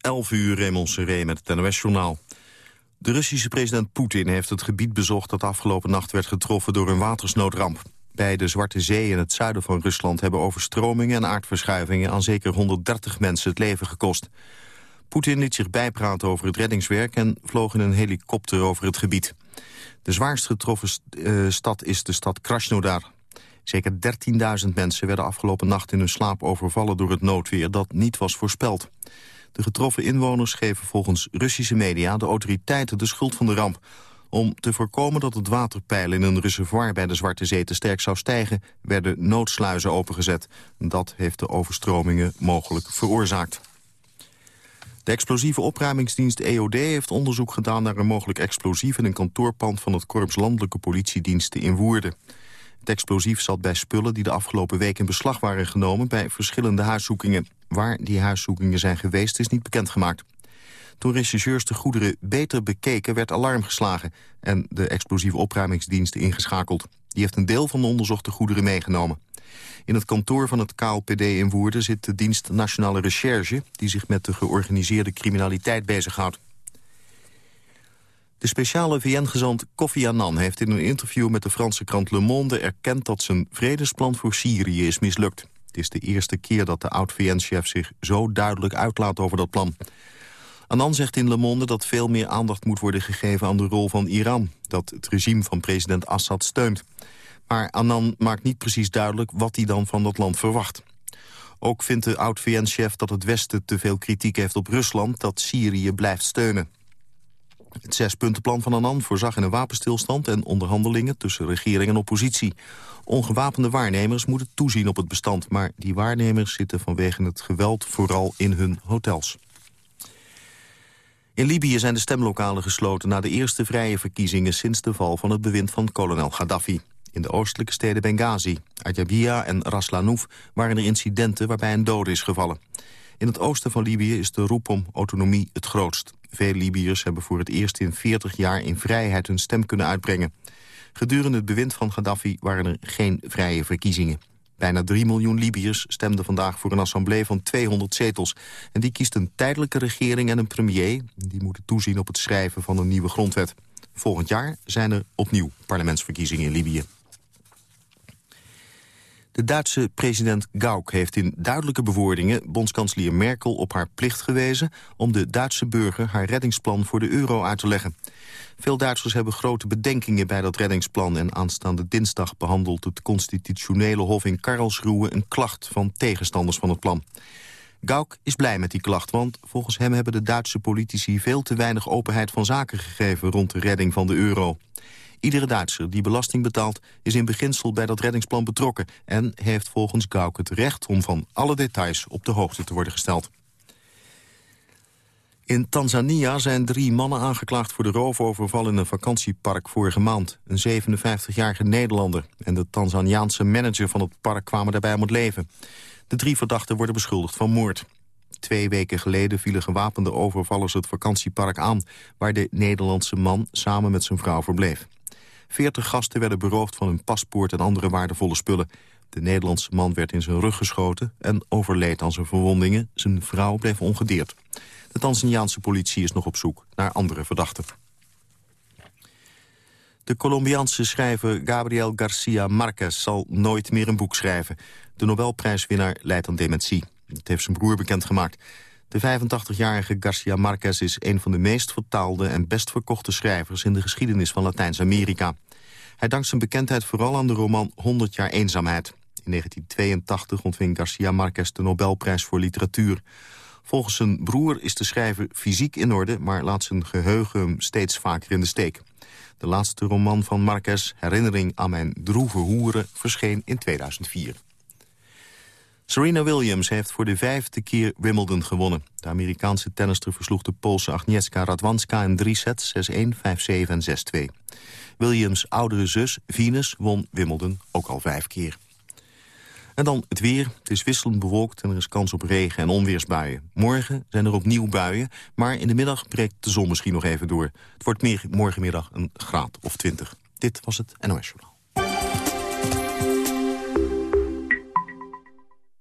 11 uur Raymond Seré met het NOS-journaal. De Russische president Poetin heeft het gebied bezocht... dat afgelopen nacht werd getroffen door een watersnoodramp. Bij de Zwarte Zee in het zuiden van Rusland... hebben overstromingen en aardverschuivingen... aan zeker 130 mensen het leven gekost. Poetin liet zich bijpraten over het reddingswerk... en vloog in een helikopter over het gebied. De zwaarst getroffen uh, stad is de stad Krasnodar. Zeker 13.000 mensen werden afgelopen nacht in hun slaap overvallen door het noodweer dat niet was voorspeld. De getroffen inwoners geven volgens Russische media de autoriteiten de schuld van de ramp. Om te voorkomen dat het waterpeil in een reservoir bij de Zwarte Zee te sterk zou stijgen, werden noodsluizen opengezet. Dat heeft de overstromingen mogelijk veroorzaakt. De explosieve opruimingsdienst EOD heeft onderzoek gedaan naar een mogelijk explosief in een kantoorpand van het Korps Landelijke Politiediensten in Woerden. Het explosief zat bij spullen die de afgelopen week in beslag waren genomen bij verschillende huiszoekingen. Waar die huiszoekingen zijn geweest is niet bekendgemaakt. Toen rechercheurs de goederen beter bekeken werd alarm geslagen en de explosieve opruimingsdienst ingeschakeld. Die heeft een deel van de onderzochte goederen meegenomen. In het kantoor van het KLPD in Woerden zit de dienst Nationale Recherche... die zich met de georganiseerde criminaliteit bezighoudt. De speciale VN-gezant Kofi Annan heeft in een interview met de Franse krant Le Monde erkend dat zijn vredesplan voor Syrië is mislukt. Het is de eerste keer dat de oud-VN-chef zich zo duidelijk uitlaat over dat plan. Annan zegt in Le Monde dat veel meer aandacht moet worden gegeven aan de rol van Iran, dat het regime van president Assad steunt. Maar Annan maakt niet precies duidelijk wat hij dan van dat land verwacht. Ook vindt de oud-VN-chef dat het Westen te veel kritiek heeft op Rusland... dat Syrië blijft steunen. Het zespuntenplan van Annan voorzag in een wapenstilstand en onderhandelingen tussen regering en oppositie. Ongewapende waarnemers moeten toezien op het bestand, maar die waarnemers zitten vanwege het geweld vooral in hun hotels. In Libië zijn de stemlokalen gesloten na de eerste vrije verkiezingen sinds de val van het bewind van kolonel Gaddafi. In de oostelijke steden Benghazi, Ajabia en Ras Lanouf waren er incidenten waarbij een dode is gevallen. In het oosten van Libië is de roep om autonomie het grootst. Veel Libiërs hebben voor het eerst in 40 jaar in vrijheid hun stem kunnen uitbrengen. Gedurende het bewind van Gaddafi waren er geen vrije verkiezingen. Bijna 3 miljoen Libiërs stemden vandaag voor een assemblee van 200 zetels. En die kiest een tijdelijke regering en een premier. Die moeten toezien op het schrijven van een nieuwe grondwet. Volgend jaar zijn er opnieuw parlementsverkiezingen in Libië. De Duitse president Gauck heeft in duidelijke bewoordingen... bondskanselier Merkel op haar plicht gewezen... om de Duitse burger haar reddingsplan voor de euro uit te leggen. Veel Duitsers hebben grote bedenkingen bij dat reddingsplan... en aanstaande dinsdag behandelt het constitutionele hof in Karlsruhe... een klacht van tegenstanders van het plan. Gauck is blij met die klacht, want volgens hem hebben de Duitse politici... veel te weinig openheid van zaken gegeven rond de redding van de euro. Iedere Duitser die belasting betaalt is in beginsel bij dat reddingsplan betrokken... en heeft volgens Gauck het recht om van alle details op de hoogte te worden gesteld. In Tanzania zijn drie mannen aangeklaagd voor de roofoverval in een vakantiepark vorige maand. Een 57-jarige Nederlander en de Tanzaniaanse manager van het park kwamen daarbij om het leven. De drie verdachten worden beschuldigd van moord. Twee weken geleden vielen gewapende overvallers het vakantiepark aan... waar de Nederlandse man samen met zijn vrouw verbleef. Veertig gasten werden beroofd van hun paspoort en andere waardevolle spullen. De Nederlandse man werd in zijn rug geschoten en overleed aan zijn verwondingen. Zijn vrouw bleef ongedeerd. De Tanzaniaanse politie is nog op zoek naar andere verdachten. De Colombiaanse schrijver Gabriel Garcia Marquez zal nooit meer een boek schrijven. De Nobelprijswinnaar leidt aan dementie. Dat heeft zijn broer bekendgemaakt. De 85-jarige Garcia Marquez is een van de meest vertaalde en best verkochte schrijvers in de geschiedenis van Latijns-Amerika. Hij dankt zijn bekendheid vooral aan de roman 100 jaar eenzaamheid. In 1982 ontving Garcia Marquez de Nobelprijs voor literatuur. Volgens zijn broer is de schrijver fysiek in orde, maar laat zijn geheugen hem steeds vaker in de steek. De laatste roman van Marquez, Herinnering aan mijn droeve hoeren, verscheen in 2004. Serena Williams heeft voor de vijfde keer Wimbledon gewonnen. De Amerikaanse tennister versloeg de Poolse Agnieszka Radwanska in drie sets 6-1, 5-7 en 6-2. Williams' oudere zus, Venus, won Wimbledon ook al vijf keer. En dan het weer. Het is wisselend bewolkt en er is kans op regen en onweersbuien. Morgen zijn er opnieuw buien, maar in de middag breekt de zon misschien nog even door. Het wordt meer, morgenmiddag een graad of 20. Dit was het NOS.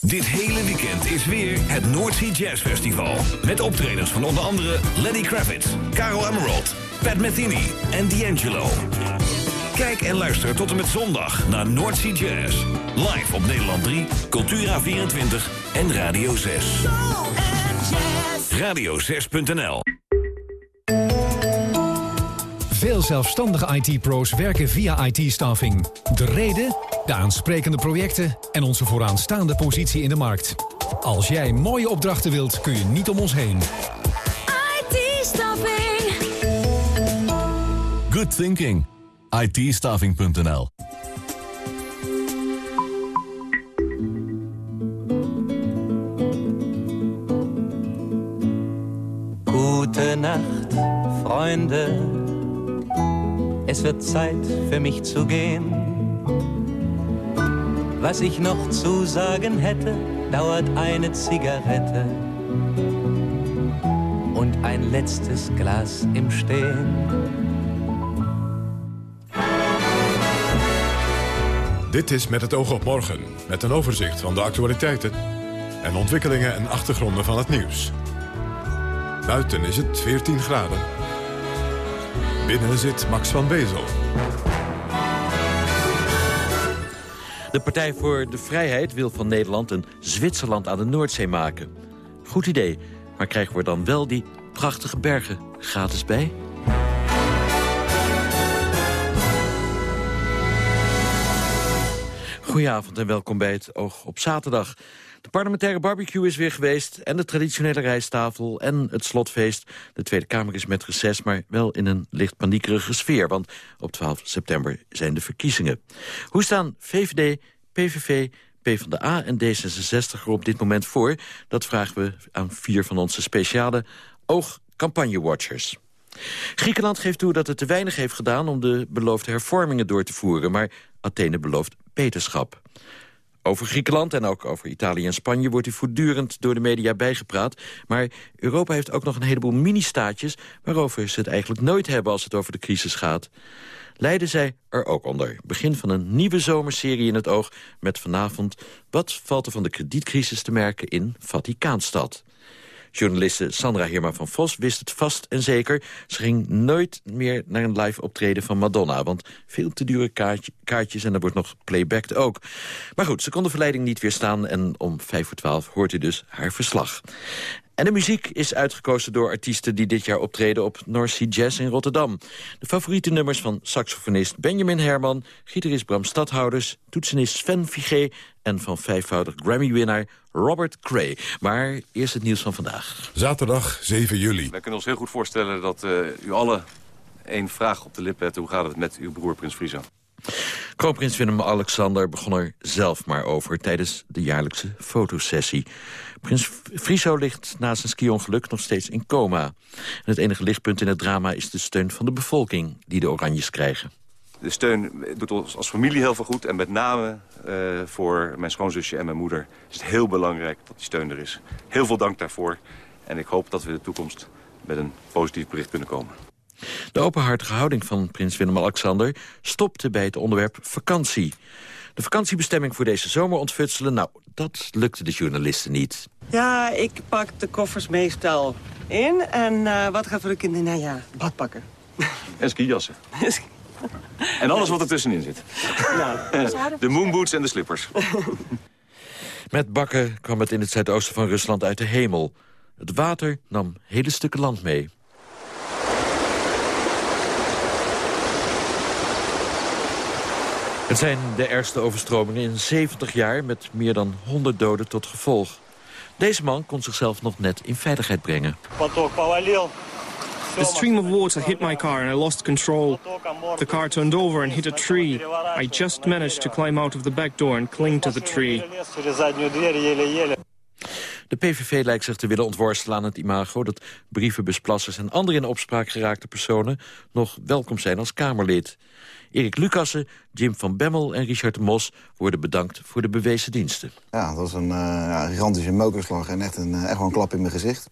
Dit hele weekend is weer het Noordsea Jazz Festival. Met optredens van onder andere Lenny Kravitz, Caro Emerald, Pat Metheny en D'Angelo. Kijk en luister tot en met zondag naar Noordsea Jazz. Live op Nederland 3, Cultura24 en Radio 6. Radio6.nl Veel zelfstandige IT-pro's werken via IT-staffing. De reden, de aansprekende projecten en onze vooraanstaande positie in de markt. Als jij mooie opdrachten wilt, kun je niet om ons heen. IT-staffing. Good thinking. IT-staffing.nl Gute Nacht, Freunde. Es wird Zeit für mich zu gehen. Was ich noch zu sagen hätte, dauert eine Zigarette und ein letztes Glas im Stehen. Dit is Met het oog op morgen, met een overzicht van de actualiteiten... en ontwikkelingen en achtergronden van het nieuws. Buiten is het 14 graden. Binnen zit Max van Wezel. De Partij voor de Vrijheid wil van Nederland een Zwitserland aan de Noordzee maken. Goed idee, maar krijgen we dan wel die prachtige bergen gratis bij? Goedenavond en welkom bij het Oog op Zaterdag. De parlementaire barbecue is weer geweest en de traditionele rijsttafel en het slotfeest. De Tweede Kamer is met reces, maar wel in een licht paniekerige sfeer, want op 12 september zijn de verkiezingen. Hoe staan VVD, PVV, PvdA en D66 er op dit moment voor? Dat vragen we aan vier van onze speciale oogcampagnewatchers. Griekenland geeft toe dat het te weinig heeft gedaan om de beloofde hervormingen door te voeren, maar Athene belooft beterschap. Over Griekenland en ook over Italië en Spanje wordt u voortdurend door de media bijgepraat. Maar Europa heeft ook nog een heleboel mini-staatjes... waarover ze het eigenlijk nooit hebben als het over de crisis gaat. Leiden zij er ook onder. Begin van een nieuwe zomerserie in het oog met vanavond... wat valt er van de kredietcrisis te merken in Vaticaanstad. Journaliste Sandra Hirma van Vos wist het vast en zeker. Ze ging nooit meer naar een live optreden van Madonna. Want veel te dure kaartjes en er wordt nog playbacked ook. Maar goed, ze kon de verleiding niet weerstaan. En om vijf voor twaalf hoort u dus haar verslag. En de muziek is uitgekozen door artiesten die dit jaar optreden op North Sea Jazz in Rotterdam. De favoriete nummers van saxofonist Benjamin Herman, gitarist Bram Stadhouders, toetsenist Sven Vigé en van vijfvoudig Grammy-winnaar Robert Cray. Maar eerst het nieuws van vandaag. Zaterdag 7 juli. Wij kunnen ons heel goed voorstellen dat uh, u alle één vraag op de lip hebt. Hoe gaat het met uw broer Prins Friso? Kroonprins Willem-Alexander begon er zelf maar over... tijdens de jaarlijkse fotosessie. Prins Friso ligt na zijn ski-ongeluk nog steeds in coma. En het enige lichtpunt in het drama is de steun van de bevolking... die de Oranjes krijgen. De steun doet ons als familie heel veel goed. En met name uh, voor mijn schoonzusje en mijn moeder is het heel belangrijk dat die steun er is. Heel veel dank daarvoor. En ik hoop dat we in de toekomst met een positief bericht kunnen komen. De openhartige houding van prins Willem-Alexander stopte bij het onderwerp vakantie. De vakantiebestemming voor deze zomer ontfutselen, nou, dat lukte de journalisten niet. Ja, ik pak de koffers meestal in. En uh, wat gaat voor de kinderen? Nou ja, badpakken. En skijassen. en alles wat ertussenin zit. Nou, de moonboots en de slippers. Met bakken kwam het in het zuidoosten van Rusland uit de hemel. Het water nam hele stukken land mee. Het zijn de ergste overstromingen in 70 jaar... met meer dan 100 doden tot gevolg. Deze man kon zichzelf nog net in veiligheid brengen. A stream of water hit my car and I lost control. The car turned over and hit a tree. I just managed to climb out of the back door and cling to the tree. De PVV lijkt zich te willen ontworstelen aan het imago... dat brievenbusplassers en andere in opspraak geraakte personen... nog welkom zijn als Kamerlid. Erik Lucassen, Jim van Bemmel en Richard de Mos... worden bedankt voor de bewezen diensten. Ja, dat was een uh, gigantische mokerslag en echt, een, uh, echt wel een klap in mijn gezicht.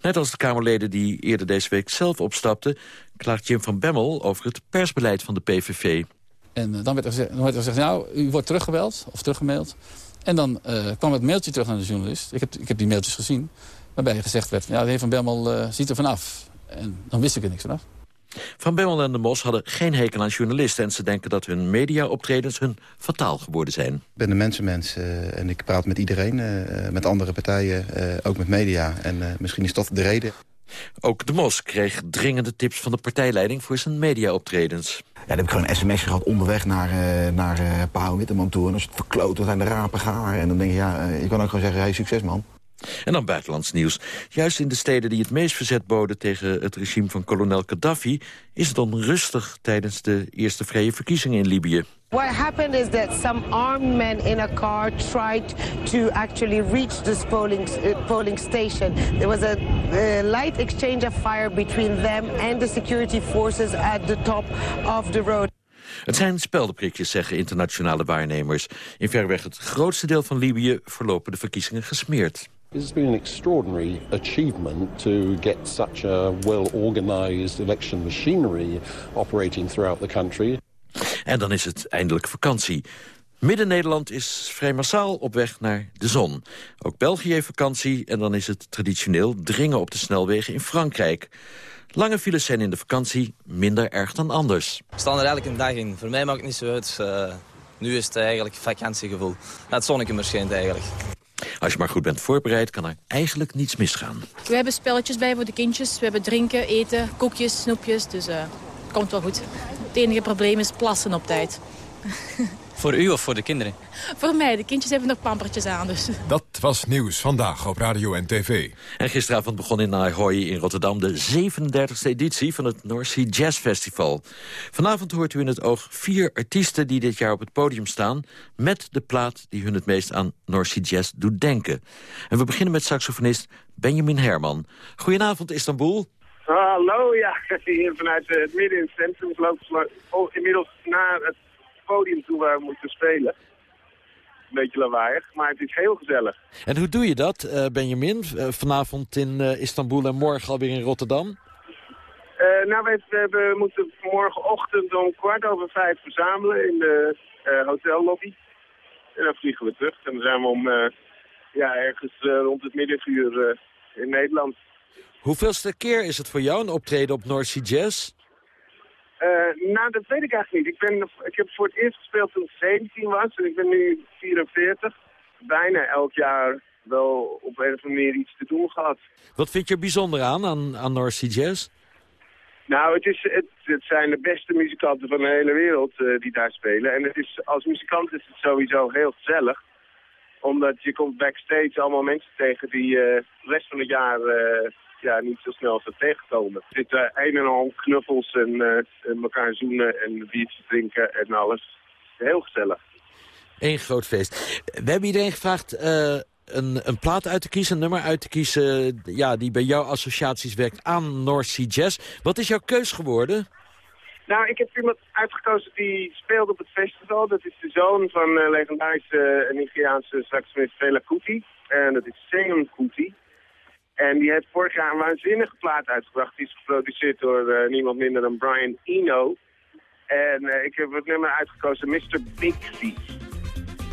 Net als de Kamerleden die eerder deze week zelf opstapten... klaagt Jim van Bemmel over het persbeleid van de PVV. En uh, dan, werd er gezegd, dan werd er gezegd, nou, u wordt teruggebeld of teruggemaild. En dan kwam het mailtje terug naar de journalist. Ik heb, ik heb die mailtjes gezien. Waarbij gezegd werd, ja, de heer Van Bemmel ziet er vanaf. En dan wist ik er niks vanaf. Van Bemmel en de Mos hadden geen hekel aan journalisten... en ze denken dat hun mediaoptredens hun fataal geworden zijn. Ik ben een mensenmens uh, en ik praat met iedereen, uh, met andere partijen, uh, ook met media. En misschien is dat de reden. Ook de Mos kreeg dringende tips van de partijleiding voor zijn mediaoptredens. Ja, dan heb ik gewoon een sms'je gehad onderweg naar, naar uh, Paul Witteman toe. En als het verkloot, dan zijn de rapen gaar. En dan denk je, ja, je kan ook gewoon zeggen, hey, succes man. En dan buitenlands nieuws. Juist in de steden die het meest verzet boden tegen het regime van kolonel Gaddafi... is het onrustig tijdens de eerste vrije verkiezingen in Libië. What happened is that some armed men in a car tried to actually reach this polling, uh, polling station. There was a uh, light exchange of fire between them and the security forces at the top of the road. Het zijn speldenprikjes, zeggen internationale waarnemers. In verreweg het grootste deel van Libië verlopen de verkiezingen gesmeerd. It's been an extraordinary achievement to get such a well-organized election machinery operating throughout the country. En dan is het eindelijk vakantie. Midden-Nederland is vrij massaal op weg naar de zon. Ook België heeft vakantie en dan is het traditioneel dringen op de snelwegen in Frankrijk. Lange files zijn in de vakantie minder erg dan anders. We staan er eigenlijk een dag in. Voor mij maakt het niet zo uit. Uh, nu is het eigenlijk vakantiegevoel. het zonnetje schijnt eigenlijk. Als je maar goed bent voorbereid, kan er eigenlijk niets misgaan. We hebben spelletjes bij voor de kindjes. We hebben drinken, eten, koekjes, snoepjes. Dus het komt wel goed. Het enige probleem is plassen op tijd. Voor u of voor de kinderen? Voor mij. De kindjes hebben nog pampertjes aan. Dus. Dat was Nieuws Vandaag op Radio en TV. En gisteravond begon in Ahoy in Rotterdam... de 37e editie van het North Sea Jazz Festival. Vanavond hoort u in het oog vier artiesten die dit jaar op het podium staan... met de plaat die hun het meest aan North Sea Jazz doet denken. En we beginnen met saxofonist Benjamin Herman. Goedenavond Istanbul. Hallo, ja, hier vanuit het midden in het centrum. Ik loop inmiddels naar het podium toe waar we moeten spelen. Een beetje lawaaiig, maar het is heel gezellig. En hoe doe je dat, uh, Benjamin? Uh, vanavond in uh, Istanbul en morgen alweer in Rotterdam? nou, we, we, moeten morgenochtend om kwart over vijf verzamelen in de hotellobby. En dan vliegen we terug. En dan zijn we om ja, ergens rond het middaguur in Nederland. Hoeveelste keer is het voor jou een optreden op North Sea Jazz? Uh, nou, dat weet ik eigenlijk niet. Ik, ben, ik heb voor het eerst gespeeld toen ik 17 was en ik ben nu 44. Bijna elk jaar wel op een of andere manier iets te doen gehad. Wat vind je bijzonder aan, aan, aan North Sea Jazz? Nou, het, is, het, het zijn de beste muzikanten van de hele wereld uh, die daar spelen. En het is, als muzikant is het sowieso heel gezellig. Omdat je komt backstage allemaal mensen tegen die uh, de rest van het jaar ja, niet zo snel zou tegenkomen. Er zitten een en al knuffels en, uh, elkaar zoenen en biertjes drinken en alles. Heel gezellig. Eén groot feest. We hebben iedereen gevraagd uh, een, een plaat uit te kiezen, een nummer uit te kiezen... Ja, die bij jouw associaties werkt aan North Sea Jazz. Wat is jouw keus geworden? Nou, ik heb iemand uitgekozen die speelt op het festival. Dat is de zoon van uh, legendarische Nigeriaanse saxofonist Fela Kuti. En dat is Seun Kuti. En die heeft vorig jaar een waanzinnige plaat uitgebracht. Die is geproduceerd door uh, niemand minder dan Brian Eno. En uh, ik heb het nummer uitgekozen, Mr. Big Thief.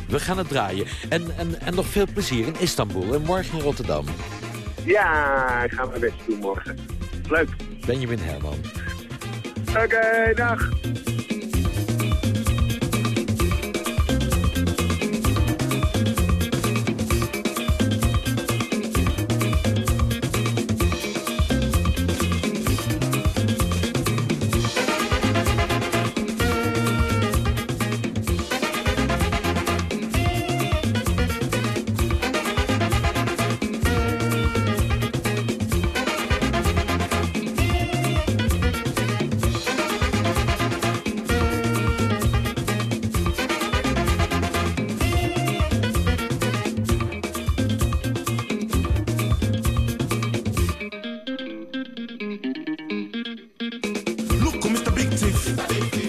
We gaan het draaien. En, en, en nog veel plezier in Istanbul en morgen in Rotterdam. Ja, ik ga mijn best doen morgen. Leuk. Benjamin Herman. Oké, okay, dag. Oh,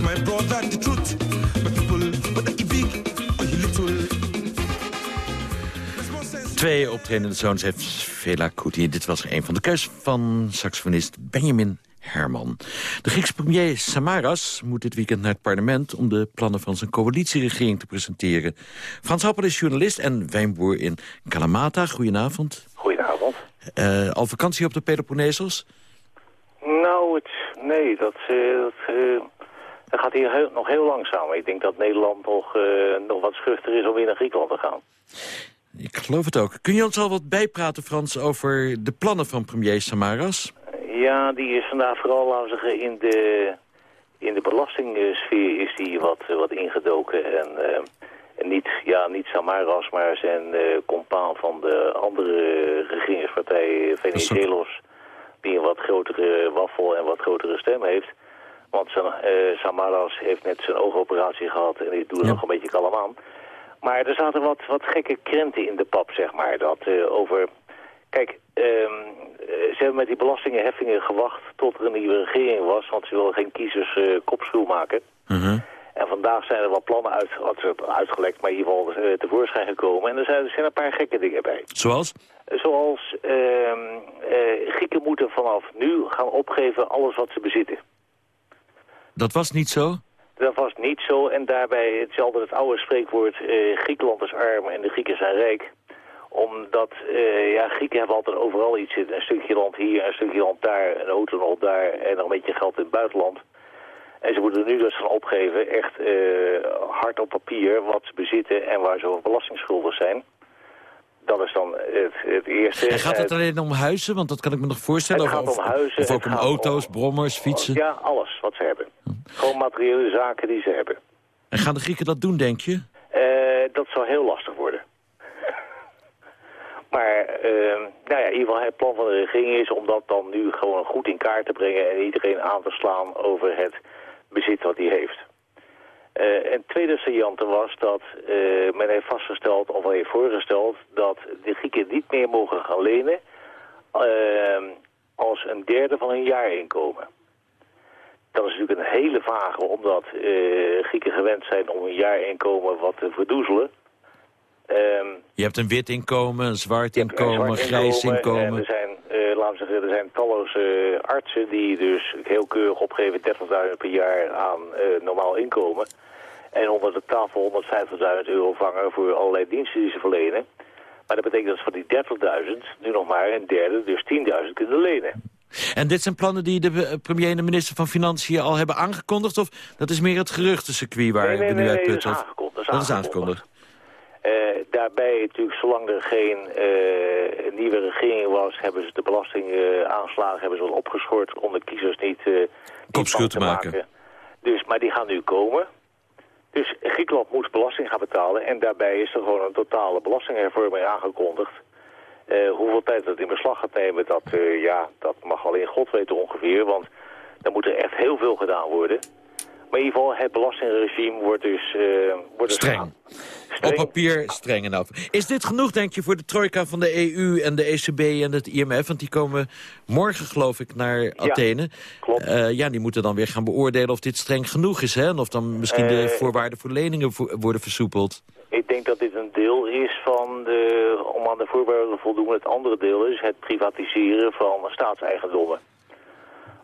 my brother, the truth, my people, whether he big or little. Twee optredende zoons heeft Vela Kuti. Dit was een van de keus van saxofonist Benjamin Herman. De Griekse premier Samaras moet dit weekend naar het parlement... om de plannen van zijn coalitieregering te presenteren. Frans Happel is journalist en wijnboer in Kalamata. Goedenavond. Goedenavond. Eh, al vakantie op de Peloponnesos? Nou, het, nee, dat, eh, dat, eh, dat gaat hier heel- nog heel langzaam. Ik denk dat Nederland nog, eh, nog wat schuchter is om weer naar Griekenland te gaan. Ik geloof het ook. Kun je ons al wat bijpraten, Frans, over de plannen van premier Samaras? Ja, die is vandaag vooral, laten we zeggen, in de, in de belastingsfeer is die wat, wat ingedoken. En, eh, en niet, ja, niet Samaras, maar zijn eh compaan van de andere regeringspartij Venizelos... die een wat grotere waffel en wat grotere stem heeft. Want zijn, eh, Samaras heeft net zijn oogoperatie gehad en die doet er nog een beetje kalm aan. Maar er zaten wat, wat gekke krenten in de pap, zeg maar. Dat eh, over... Kijk, ehm, eh, ze hebben met die belastingenheffingen gewacht tot er een nieuwe regering was. Want ze willen geen kiezers eh kopschuw maken. En vandaag zijn er wat plannen uit, wat- uitgelekt, maar in ieder geval tevoorschijn gekomen. En er zijn, er zijn een paar gekke dingen bij. Zoals? Zoals ehm, eh, Grieken moeten vanaf nu gaan opgeven alles wat ze bezitten. Dat was niet zo? Dat was niet zo en daarbij hetzelfde het oude spreekwoord eh, Griekenland is arm en de Grieken zijn rijk. Omdat, eh, ja, Grieken hebben altijd overal iets zitten. Een stukje land hier, een stukje land daar, een auto nog daar en nog een beetje geld in het buitenland. En ze moeten nu dus gaan opgeven, echt eh, hard op papier, wat ze bezitten en waar ze over belastingschuldig zijn. Dat is dan het, het eerste. En gaat het alleen om huizen? Want dat kan ik me nog voorstellen. Het gaat of- om huizen, Of ook om auto's, brommers, fietsen. Ja, alles wat ze hebben. Gewoon materiële zaken die ze hebben. En gaan de Grieken dat doen, denk je? Eh, dat zal heel lastig worden. Maar eh, nou ja, in ieder geval het plan van de regering is om dat dan nu gewoon goed in kaart te brengen en iedereen aan te slaan over het bezit wat hij heeft. Eh een tweede saillante was dat men heeft vastgesteld, of heeft voorgesteld, dat de Grieken niet meer mogen gaan lenen als een derde van hun jaarinkomen. Dat is natuurlijk een hele vage, omdat eh, Grieken gewend zijn om hun jaarinkomen wat te verdoezelen. Ehm, Je hebt een wit inkomen, een zwart inkomen, zwart een grijs En inkomen. er zijn, eh, laten we zeggen, er zijn talloze artsen die dus heel keurig opgeven 30.000 per jaar aan eh, normaal inkomen. En onder de tafel 150.000 euro vangen voor allerlei diensten die ze verlenen. Maar dat betekent dat ze van die 30.000 nu nog maar een derde, dus 10.000 kunnen lenen. En dit zijn plannen die de eh, premier en de minister van Financiën al hebben aangekondigd? Of dat is meer het geruchtencircuit waar Nee, nee, we nu nee, uit nee, dat is putten? aangekondigd, dat is aangekondigd. Eh, daarbij natuurlijk, zolang er geen eh, regering was, hebben ze de belastingaanslagen hebben ze wel opgeschort om de kiezers niet, Kopschuw te maken. Dus, maar die gaan nu komen. Dus Griekenland moet belasting gaan betalen en daarbij is er gewoon een totale belastinghervorming aangekondigd. Uh, hoeveel tijd dat in beslag gaat nemen, dat, uh, ja, dat mag alleen God weten ongeveer, want dan moet er echt heel veel gedaan worden. Maar in ieder geval, het belastingregime wordt dus... Uh, wordt dus streng. Op papier streng en af. Is dit genoeg, denk je, voor de trojka van de EU en de ECB en het IMF? Want die komen morgen, geloof ik, naar Athene. Ja, klopt. Uh, ja, die moeten dan weer gaan beoordelen of dit streng genoeg is. Hè? En of dan misschien de voorwaarden voor leningen worden versoepeld. Ik denk dat dit een deel is van de, om aan de voorwaarden te voldoen. Het andere deel is het privatiseren van staatseigendommen.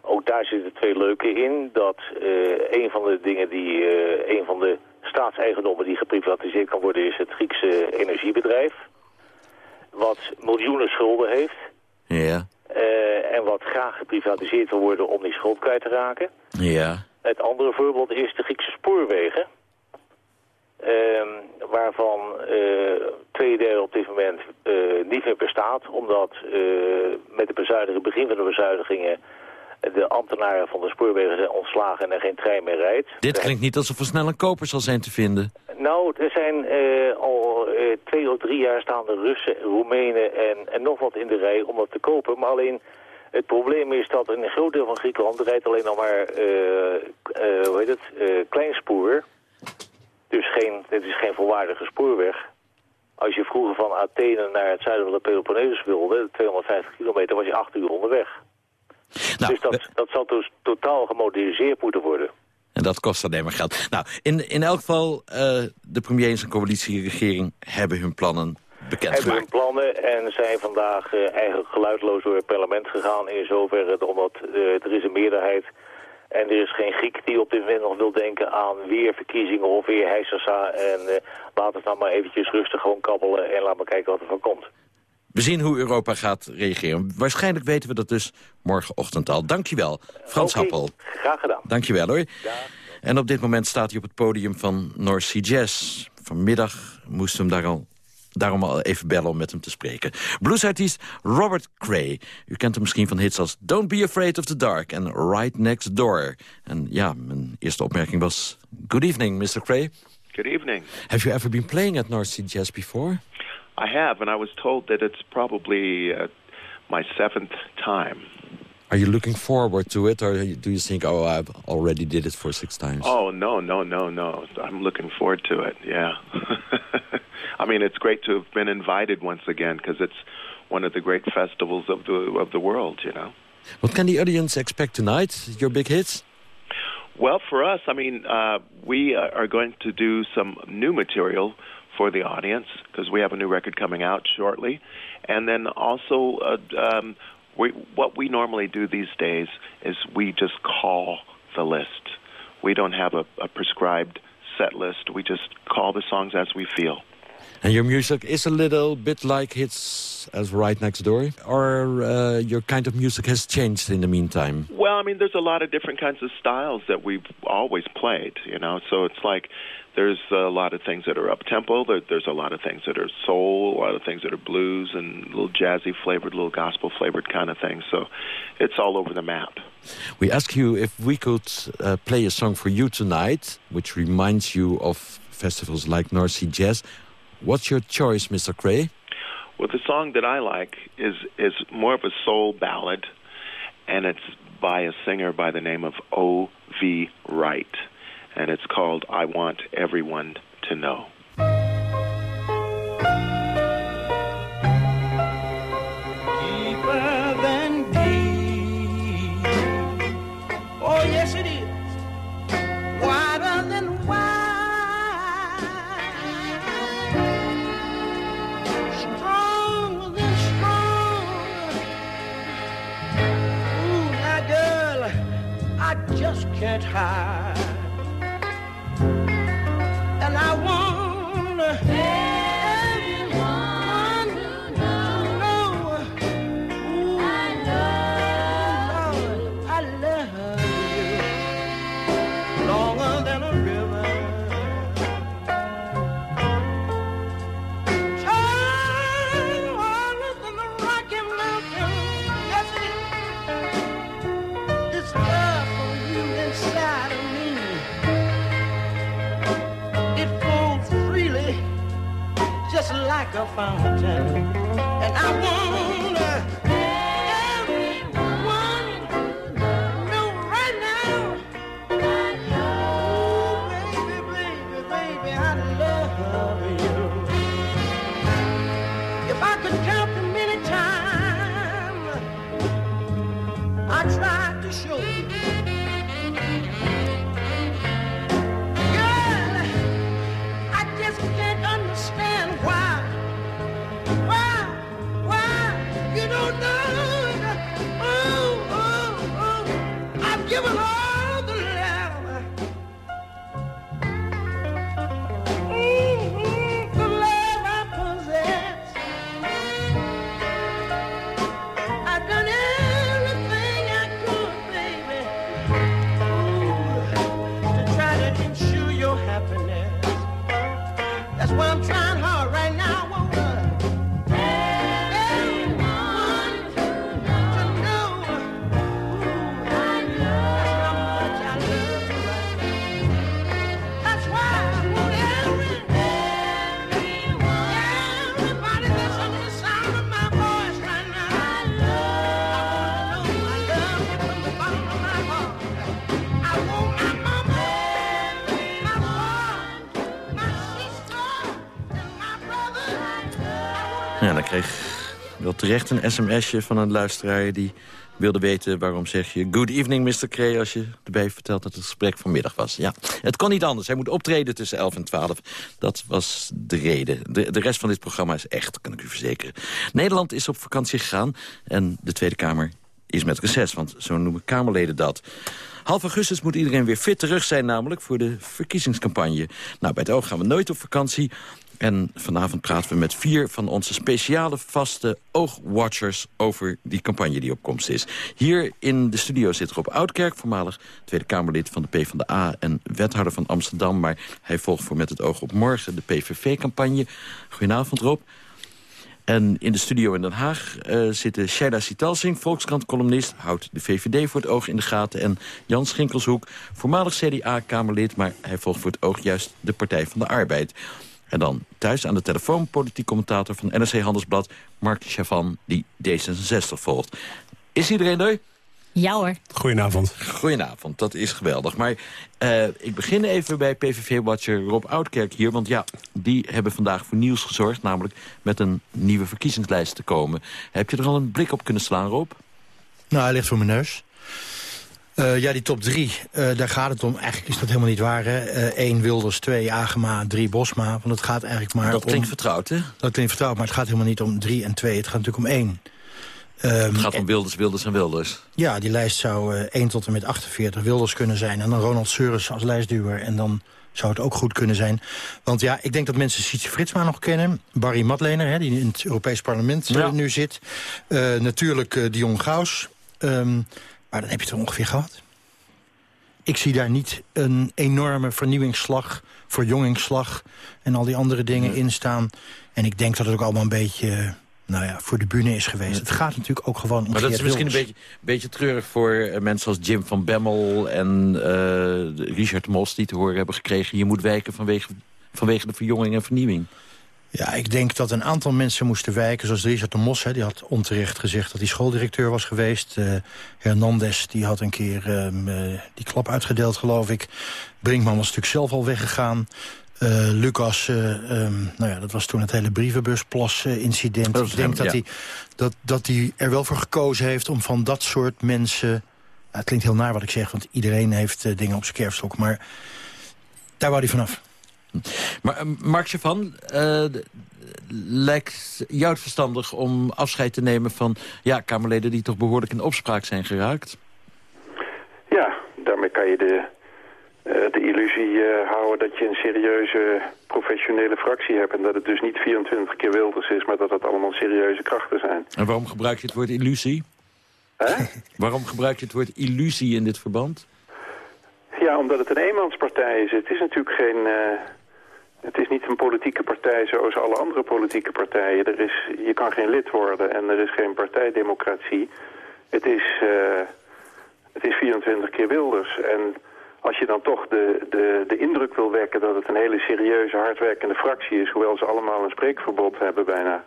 Ook daar zitten twee leuke in. Dat uh, een van de dingen die, uh, een van de staatseigendommen die geprivatiseerd kan worden is het Griekse energiebedrijf. Wat miljoenen schulden heeft. Ja. Uh, en wat graag geprivatiseerd wil worden om die schuld kwijt te raken. Ja. Het andere voorbeeld is de Griekse spoorwegen. Uh, waarvan uh, twee derde op dit moment uh, niet meer bestaat. Omdat met de bezuinigingen, begin van de bezuinigingen de ambtenaren van de spoorwegen zijn ontslagen en er geen trein meer rijdt. Dit klinkt niet alsof er snel een koper zal zijn te vinden. Nou, er zijn uh, al uh, twee of drie jaar staande Russen, Roemenen en, en nog wat in de rij om dat te kopen. Maar alleen het probleem is dat in een groot deel van Griekenland rijdt alleen nog maar uh, hoe heet het, kleinspoor. Dus geen, het is geen volwaardige spoorweg. Als je vroeger van Athene naar het zuiden van de Peloponnesus wilde, 250 kilometer, was je acht uur onderweg. Nou, dus dat, dat zal dus totaal gemoderniseerd moeten worden. En dat kost alleen maar geld. Nou, in, in elk geval, uh, de premier en zijn coalitieregering hebben hun plannen bekendgemaakt. Hebben hun plannen en zijn vandaag uh, eigenlijk geluidloos door het parlement gegaan. In zoverre omdat uh, er is een meerderheid en er is geen Griek die op dit moment nog wil denken aan weer verkiezingen of weer heisasa. En laat het dan maar eventjes rustig gewoon kabbelen en laat maar kijken wat er van komt. We zien hoe Europa gaat reageren. Waarschijnlijk weten we dat dus morgenochtend al. Dankjewel, Frans okay, Happel. Graag gedaan. Dankjewel hoor. En op dit moment staat hij op het podium van North Sea Jazz. Vanmiddag moesten we hem daar al, daarom al even bellen om met hem te spreken. Bluesartiest Robert Cray. U kent hem misschien van hits als Don't Be Afraid of the Dark en Right Next Door. En ja, mijn eerste opmerking was... Good evening, Mr. Cray. Good evening. Have you ever been playing at North Sea Jazz before? I have, and I was told that it's probably uh, my seventh time. Are you looking forward to it, or do you think, oh, I've already did it for six times? Oh, no, no, no, no. I'm looking forward to it, yeah. I mean, it's great to have been invited once again, because it's one of the great festivals of the, of the world, you know. What can the audience expect tonight, your big hits? Well, for us, I mean, uh, we are going to do some new material for the audience because we have a new record coming out shortly. And then also, uh, um, we, what we normally do these days is we just call the list. We don't have a, a prescribed set list. We just call the songs as we feel. And your music is a little bit like hits as Right Next Door? Or uh, your kind of music has changed in the meantime? Well, I mean, there's a lot of different kinds of styles that we've always played, you know? So it's like there's a lot of things that are up tempo. There, there's a lot of things that are soul, a lot of things that are blues, and a little jazzy flavored, little gospel flavored kind of things. So it's all over the map. We ask you if we could uh, play a song for you tonight, which reminds you of festivals like North Sea Jazz. What's your choice, Mr. Cray? Well, the song that I like is is more of a soul ballad, and it's by a singer by the name of O. V. Wright and it's called I Want Everyone to Know. Terecht een sms'je van een luisteraar... die wilde weten waarom zeg je good evening, Mr. Kree... als je erbij vertelt dat het gesprek vanmiddag was. Ja, het kon niet anders. Hij moet optreden tussen 11 en 12. Dat was de reden. De, de rest van dit programma is echt, kan ik u verzekeren. Nederland is op vakantie gegaan en de Tweede Kamer is met reces. Want zo noemen Kamerleden dat. Half augustus moet iedereen weer fit terug zijn namelijk voor de verkiezingscampagne. Nou, bij het oog gaan we nooit op vakantie. En vanavond praten we met vier van onze speciale vaste oogwatchers... over die campagne die op komst is. Hier in de studio zit Rob Oudkerk, voormalig Tweede Kamerlid van de PvdA... en wethouder van Amsterdam, maar hij volgt voor Met het oog op morgen... de PVV-campagne. Goedenavond, Rob. En in de studio in Den Haag uh, zitten Sheila Sitalsing, Volkskrant-columnist... houdt de VVD voor het oog in de gaten. En Jan Schinkelshoek, voormalig CDA-kamerlid... maar hij volgt voor het oog juist de Partij van de Arbeid. En dan thuis aan de telefoon politiek commentator van NRC Handelsblad... Mark Chavan, die D66 volgt. Is iedereen er? Ja hoor. Goedenavond. Goedenavond, dat is geweldig. Maar uh, ik begin even bij PVV-watcher Rob Oudkerk hier. Want ja, die hebben vandaag voor nieuws gezorgd. Namelijk met een nieuwe verkiezingslijst te komen. Heb je er al een blik op kunnen slaan, Rob? Nou, hij ligt voor mijn neus. Uh, ja, die top drie, uh, daar gaat het om. Eigenlijk is dat helemaal niet waar. Eén uh, Wilders, twee Agema, drie Bosma. Want het gaat eigenlijk maar Dat klinkt om... vertrouwd, hè? Dat klinkt vertrouwd, maar het gaat helemaal niet om drie en twee. Het gaat natuurlijk om één. Um, het gaat om Wilders, Wilders en Wilders. Ja, die lijst zou uh, 1 tot en met 48 Wilders kunnen zijn. En dan Ronald Seurens als lijstduwer. En dan zou het ook goed kunnen zijn. Want ja, ik denk dat mensen Sietse Fritsma nog kennen. Barry Madlener, hè, die in het Europees Parlement ja. nu zit. Uh, natuurlijk uh, Dion Gaus. Um, maar dan heb je het ongeveer gehad. Ik zie daar niet een enorme vernieuwingsslag, verjongingsslag... en al die andere dingen nee. in staan. En ik denk dat het ook allemaal een beetje nou ja, voor de bühne is geweest. Het gaat natuurlijk ook gewoon om Maar dat is misschien een beetje, beetje treurig voor uh, mensen als Jim van Bemmel... en uh, Richard Mos die te horen hebben gekregen... je moet wijken vanwege, vanwege de verjonging en vernieuwing. Ja, ik denk dat een aantal mensen moesten wijken. Zoals Richard de Mos, hè, die had onterecht gezegd dat hij schooldirecteur was geweest. Uh, Hernandez, die had een keer uh, die klap uitgedeeld, geloof ik. Brinkman was natuurlijk zelf al weggegaan. Uh, Lucas, um, nou ja, dat was toen het hele brievenbusplas-incident. Ik denk dat, hij, dat, dat hij er wel voor gekozen heeft om van dat soort mensen... Het klinkt heel naar wat ik zeg, want iedereen heeft dingen op zijn kerfstok. Maar daar wou hij vanaf. Maar Mark van, lijkt jou het verstandig om afscheid te nemen van ja, Kamerleden die toch behoorlijk in opspraak zijn geraakt? Ja, daarmee kan je de uh, de illusie uh, houden dat je een serieuze professionele fractie hebt... en dat het dus niet 24 keer Wilders is, maar dat het allemaal serieuze krachten zijn. En waarom gebruik je het woord illusie? Huh? waarom gebruik je het woord illusie in dit verband? Ja, omdat het een eenmanspartij is. Het is natuurlijk geen... Uh, het is niet een politieke partij zoals alle andere politieke partijen. Er is, je kan geen lid worden en er is geen partijdemocratie. Het is, het is 24 keer Wilders en... als je dan toch de, de, de indruk wil wekken dat het een hele serieuze, hardwerkende fractie is... hoewel ze allemaal een spreekverbod hebben bijna...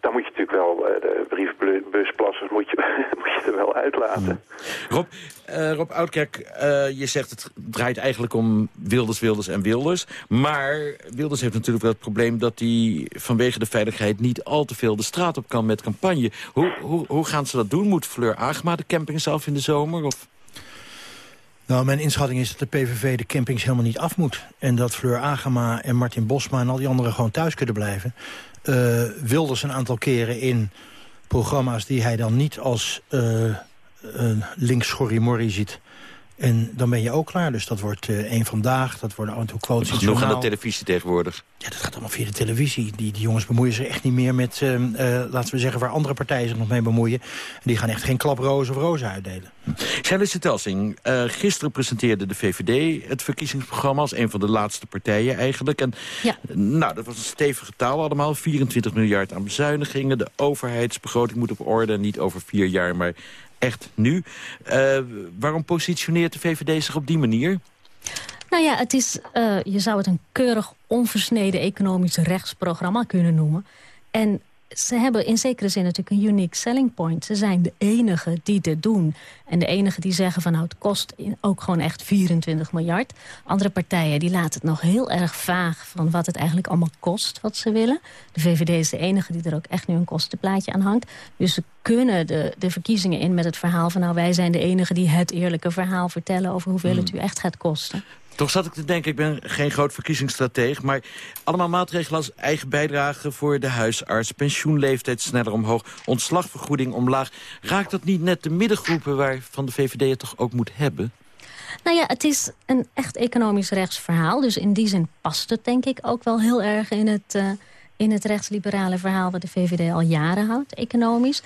dan moet je natuurlijk wel eh, de brievenbusplassers moet je, moet je er wel uitlaten. Rob, eh, Rob Oudkerk, eh, je zegt het draait eigenlijk om Wilders, Wilders en Wilders. Maar Wilders heeft natuurlijk wel het probleem dat hij vanwege de veiligheid niet al te veel de straat op kan met campagne. Hoe, hoe, hoe gaan ze dat doen? Moet Fleur Agema de camping zelf in de zomer? Of... Nou, mijn inschatting is dat de PVV de campings helemaal niet af moet. En dat Fleur Agema en Martin Bosma en al die anderen gewoon thuis kunnen blijven. Eh Wilders een aantal keren in programma's die hij dan niet als eh een links ziet. En dan ben je ook klaar. Dus dat wordt eh één vandaag, dat worden af en toe quotes het Nog aan de televisie tegenwoordig. Ja, dat gaat allemaal via de televisie. Die, die jongens bemoeien zich echt niet meer met, eh, eh, laten we zeggen, waar andere partijen zich nog mee bemoeien. En die gaan echt geen klaprozen of rozen uitdelen. Charlotte Telsing, eh, gisteren presenteerde de VVD het verkiezingsprogramma... als een van de laatste partijen eigenlijk. En, Nou, dat was een stevige taal allemaal. 24 miljard aan bezuinigingen. De overheidsbegroting moet op orde. Niet over vier jaar, maar echt nu. Eh, waarom positioneert de VVD zich op die manier? Nou ja, het is, eh, je zou het een keurig onversneden economisch rechtsprogramma kunnen noemen. En ze hebben in zekere zin natuurlijk een unique selling point. Ze zijn de enige die dit doen. En de enige die zeggen van nou het kost ook gewoon echt 24 miljard. Andere partijen die laten het nog heel erg vaag van wat het eigenlijk allemaal kost wat ze willen. De VVD is de enige die er ook echt nu een kostenplaatje aan hangt. Dus ze kunnen de, de verkiezingen in met het verhaal van nou wij zijn de enige die het eerlijke verhaal vertellen over hoeveel het u echt gaat kosten. Toch zat ik te denken, ik ben geen groot verkiezingsstrateeg... maar allemaal maatregelen als eigen bijdrage voor de huisarts... pensioenleeftijd sneller omhoog, ontslagvergoeding omlaag... raakt dat niet net de middengroepen waarvan de VVD het toch ook moet hebben? Nou ja, het is een echt economisch rechtsverhaal. Dus in die zin past het denk ik ook wel heel erg in het, eh, in het rechtsliberale verhaal... wat de VVD al jaren houdt, economisch.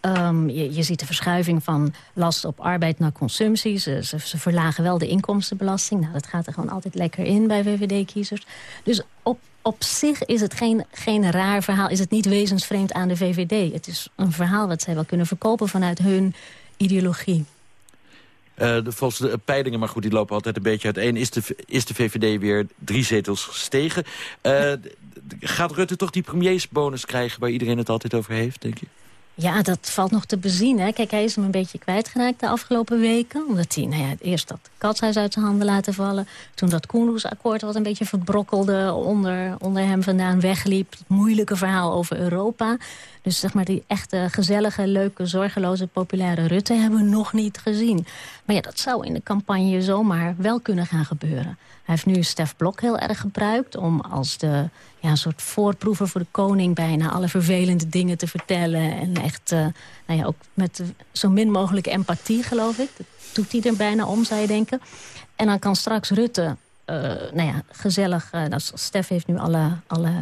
Ehm, je, ziet de verschuiving van last op arbeid naar consumptie. Ze, verlagen wel de inkomstenbelasting. Nou, dat gaat er gewoon altijd lekker in bij VVD-kiezers. Dus op, op zich is het geen, geen raar verhaal. Is het niet wezensvreemd aan de VVD. Het is een verhaal wat zij wel kunnen verkopen vanuit hun ideologie. Eh, de, volgens de peilingen, maar goed, die lopen altijd een beetje uiteen... is de, is de VVD weer drie zetels gestegen. Eh, gaat Rutte toch die premiersbonus krijgen... waar iedereen het altijd over heeft, denk je? Ja, dat valt nog te bezien. Hè. Kijk, hij is hem een beetje kwijtgeraakt de afgelopen weken. Omdat hij nou ja, eerst dat katshuis uit zijn handen laten vallen. Toen dat Koenhoes-akkoord wat een beetje verbrokkelde onder, onder hem vandaan wegliep. Het moeilijke verhaal over Europa. Dus zeg maar die echte gezellige, leuke, zorgeloze, populaire Rutte hebben we nog niet gezien. Maar ja, dat zou in de campagne zomaar wel kunnen gaan gebeuren. Hij heeft nu Stef Blok heel erg gebruikt om als de ja, soort voorproever voor de koning bijna alle vervelende dingen te vertellen. En echt, eh, nou ja, ook met zo min mogelijk empathie, geloof ik. Dat doet hij er bijna om, zou je denken. En dan kan straks Rutte, eh, nou ja, gezellig... eh, nou, Stef heeft nu alle, alle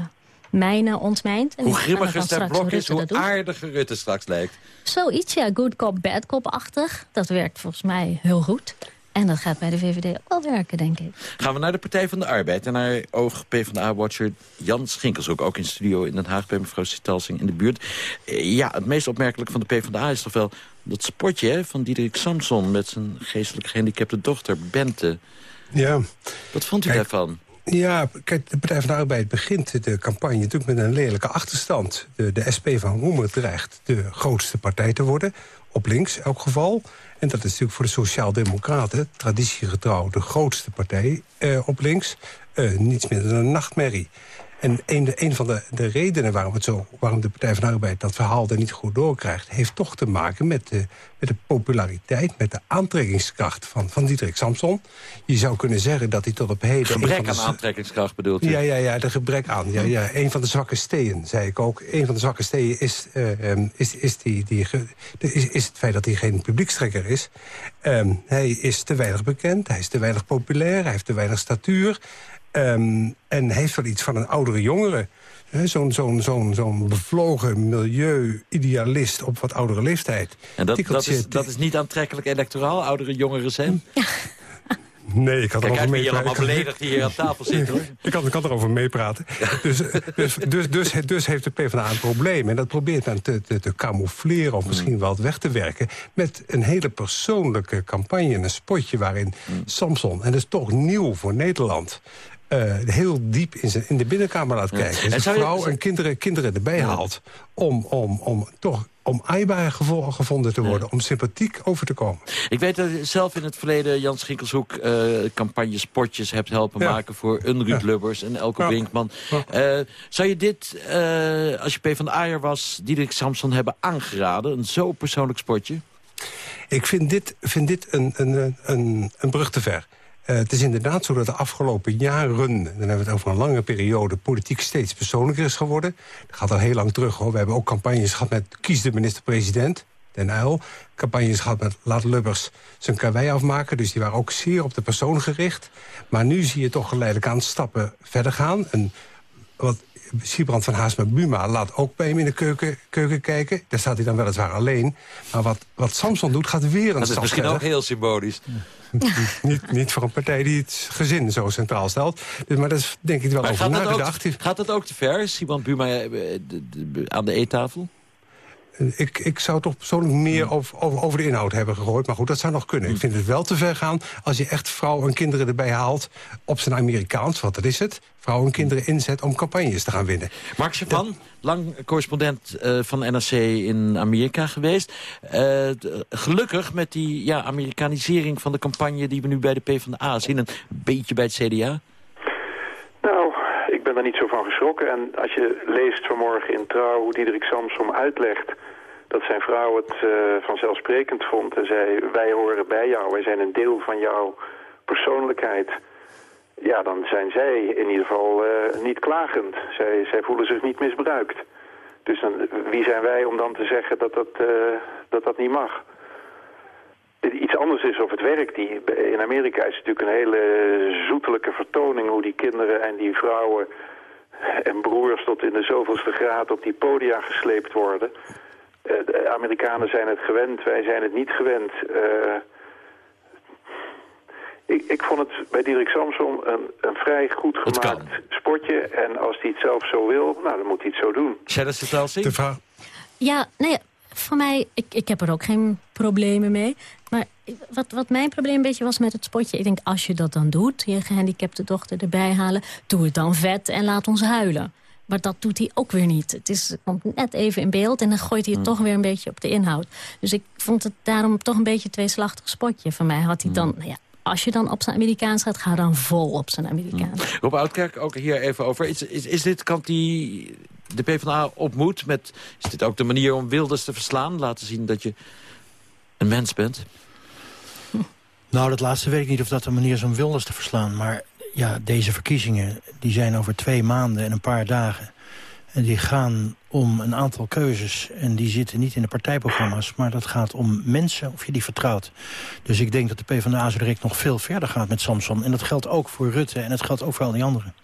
mijnen ontmijnd. En Hoe grimmiger straks Blok is, hoe aardiger Rutte straks lijkt. Zoiets, ja. Good cop, bad cop-achtig. Dat werkt volgens mij heel goed. En dat gaat bij de VVD ook wel werken, denk ik. Gaan we naar de Partij van de Arbeid en naar oog PvdA-watcher Jan Schinkelshoek. Ook in studio in Den Haag bij mevrouw Sitelsing in de buurt. Eh, Ja, het meest opmerkelijke van de PvdA is toch wel dat spotje hè, van Diederik Samson... met zijn geestelijk gehandicapte dochter Bente. Ja. Wat vond u Kijk, daarvan? Ja, kijk, de Partij van de Arbeid begint de campagne natuurlijk met een lelijke achterstand. De, de SP van Roemer dreigt de grootste partij te worden, op links in elk geval. En dat is natuurlijk voor de Sociaaldemocraten, traditiegetrouw, de grootste partij eh, op links. Eh, niets minder dan een nachtmerrie. En een, van de, de redenen waarom, het zo, waarom de Partij van de Arbeid dat verhaal er niet goed doorkrijgt... heeft toch te maken met de, met de populariteit, met de aantrekkingskracht van, van Diederik Samson. Je zou kunnen zeggen dat hij tot op heden... Gebrek de aan aantrekkingskracht bedoelt u? ja, ja, ja, de gebrek aan. Ja, ja. Een van de zwakke stenen, zei ik ook. Een van de zwakke stenen is, eh, ehm, is, is, die, die, is, is het feit dat hij geen publiekstrekker is. Ehm, hij is te weinig bekend, hij is te weinig populair, hij heeft te weinig statuur. Ehm, en heeft wel iets van een oudere jongere. Hè, Zo'n zo'n zo'n zo'n bevlogen milieu-idealist op wat oudere leeftijd. En dat, dat, is, dat is niet aantrekkelijk electoraal, oudere jongeren zijn? Nee, ik had Kijk erover meepraten. allemaal beledigd die hier aan tafel zit, hoor. Ik kan, ik kan erover meepraten. Dus, dus, dus, dus, dus heeft de PvdA een probleem. En dat probeert men te, te, te camoufleren of misschien wel weg te werken... met een hele persoonlijke campagne, een spotje waarin Samson... en dat is toch nieuw voor Nederland... eh, heel diep in, zijn, in de binnenkamer laat Ja. kijken. En En je- vrouw en kinderen, kinderen erbij haalt... om, om, om toch om aaibaar gevo- gevonden te worden, om sympathiek over te komen. Ik weet dat je zelf in het verleden, Jan Schinkelshoek... eh campagnespotjes hebt helpen Ja. maken voor een Ruud Ja. Lubbers en Elke Ja. Brinkman. Eh, zou je dit, als je P van de Aaier was, Diederik Samson hebben aangeraden? Een zo persoonlijk spotje? Ik vind dit, vind dit een, een, een, een brug te ver. Eh, het is inderdaad zo dat de afgelopen jaren, dan hebben we het over een lange periode... politiek steeds persoonlijker is geworden. Dat gaat al heel lang terug. hoor. We hebben ook campagnes gehad met kies de minister-president, Den Uyl. Campagnes gehad met laat Lubbers zijn karwei afmaken. Dus die waren ook zeer op de persoon gericht. Maar nu zie je toch geleidelijk aan stappen verder gaan. En wat Siebrand van Haasma Buma laat ook bij hem in de keuken, keuken kijken. Daar staat hij dan weliswaar alleen. Maar wat, wat Samson doet, gaat weer een Dat is stap misschien ook heel symbolisch. niet, niet voor een partij die het gezin zo centraal stelt. Dus, maar dat is denk ik wel Maar over gaat dat, ook, nagedacht. gaat dat ook te ver, Simon Buma eh, de- aan de eettafel? Ik, ik zou toch persoonlijk meer over, over, de inhoud hebben gegooid. Maar goed, dat zou nog kunnen. Ik vind het wel te ver gaan als je echt vrouwen en kinderen erbij haalt... op zijn Amerikaans, want dat is het. Vrouwen en kinderen inzet om campagnes te gaan winnen. Mark Chavan, lang correspondent eh, van NRC in Amerika geweest. Eh, d- gelukkig met die ja, Amerikanisering van de campagne... die we nu bij de PvdA zien, een beetje bij het CDA. Ik ben daar niet zo van geschrokken. En als je leest vanmorgen in Trouw hoe Diederik Samsom uitlegt... dat zijn vrouw het eh, vanzelfsprekend vond en zei... wij horen bij jou, wij zijn een deel van jouw persoonlijkheid... ja, dan zijn zij in ieder geval eh, niet klagend. Zij, zij voelen zich niet misbruikt. Dus wie zijn wij om dan te zeggen dat dat, eh, dat, dat niet mag? Iets anders is of het werkt. Die, in Amerika is het natuurlijk een hele zoetelijke vertoning... hoe die kinderen en die vrouwen en broers tot in de zoveelste graad op die podia gesleept worden. Eh, de Amerikanen zijn het gewend, wij zijn het niet gewend. Eh, ik, ik vond het bij Dirk Samson een, een vrij goed gemaakt spotje. En als hij het zelf zo wil, nou, dan moet hij het zo doen. Shadow Sitalsi? De vraag... Ja, nee, voor mij, ik, ik heb er ook geen problemen mee. Maar wat, wat mijn probleem een beetje was met het spotje... ik denk, als je dat dan doet, je gehandicapte dochter erbij halen... doe het dan vet en laat ons huilen. Maar dat doet hij ook weer niet. Het, is, komt net even in beeld en dan gooit hij het toch weer een beetje op de inhoud. Dus ik vond het daarom toch een beetje een tweeslachtig spotje. Van mij had hij dan, nou ja, als je dan op zijn Amerikaans gaat... ga dan vol op zijn Amerikaans. Rob Oudkerk, ook hier even over. Is, is, is dit kant die de PvdA ontmoet? Met, is dit ook de manier om Wilders te verslaan? Laten zien dat je een mens bent? Nou, dat laatste weet ik niet of dat een manier is om Wilders te verslaan. Maar ja, deze verkiezingen die zijn over twee maanden en een paar dagen. En die gaan om een aantal keuzes. En die zitten niet in de partijprogramma's. Maar dat gaat om mensen, of je die vertrouwt. Dus ik denk dat de PvdA zo direct nog veel verder gaat met Samson. En dat geldt ook voor Rutte en het geldt ook voor al die anderen.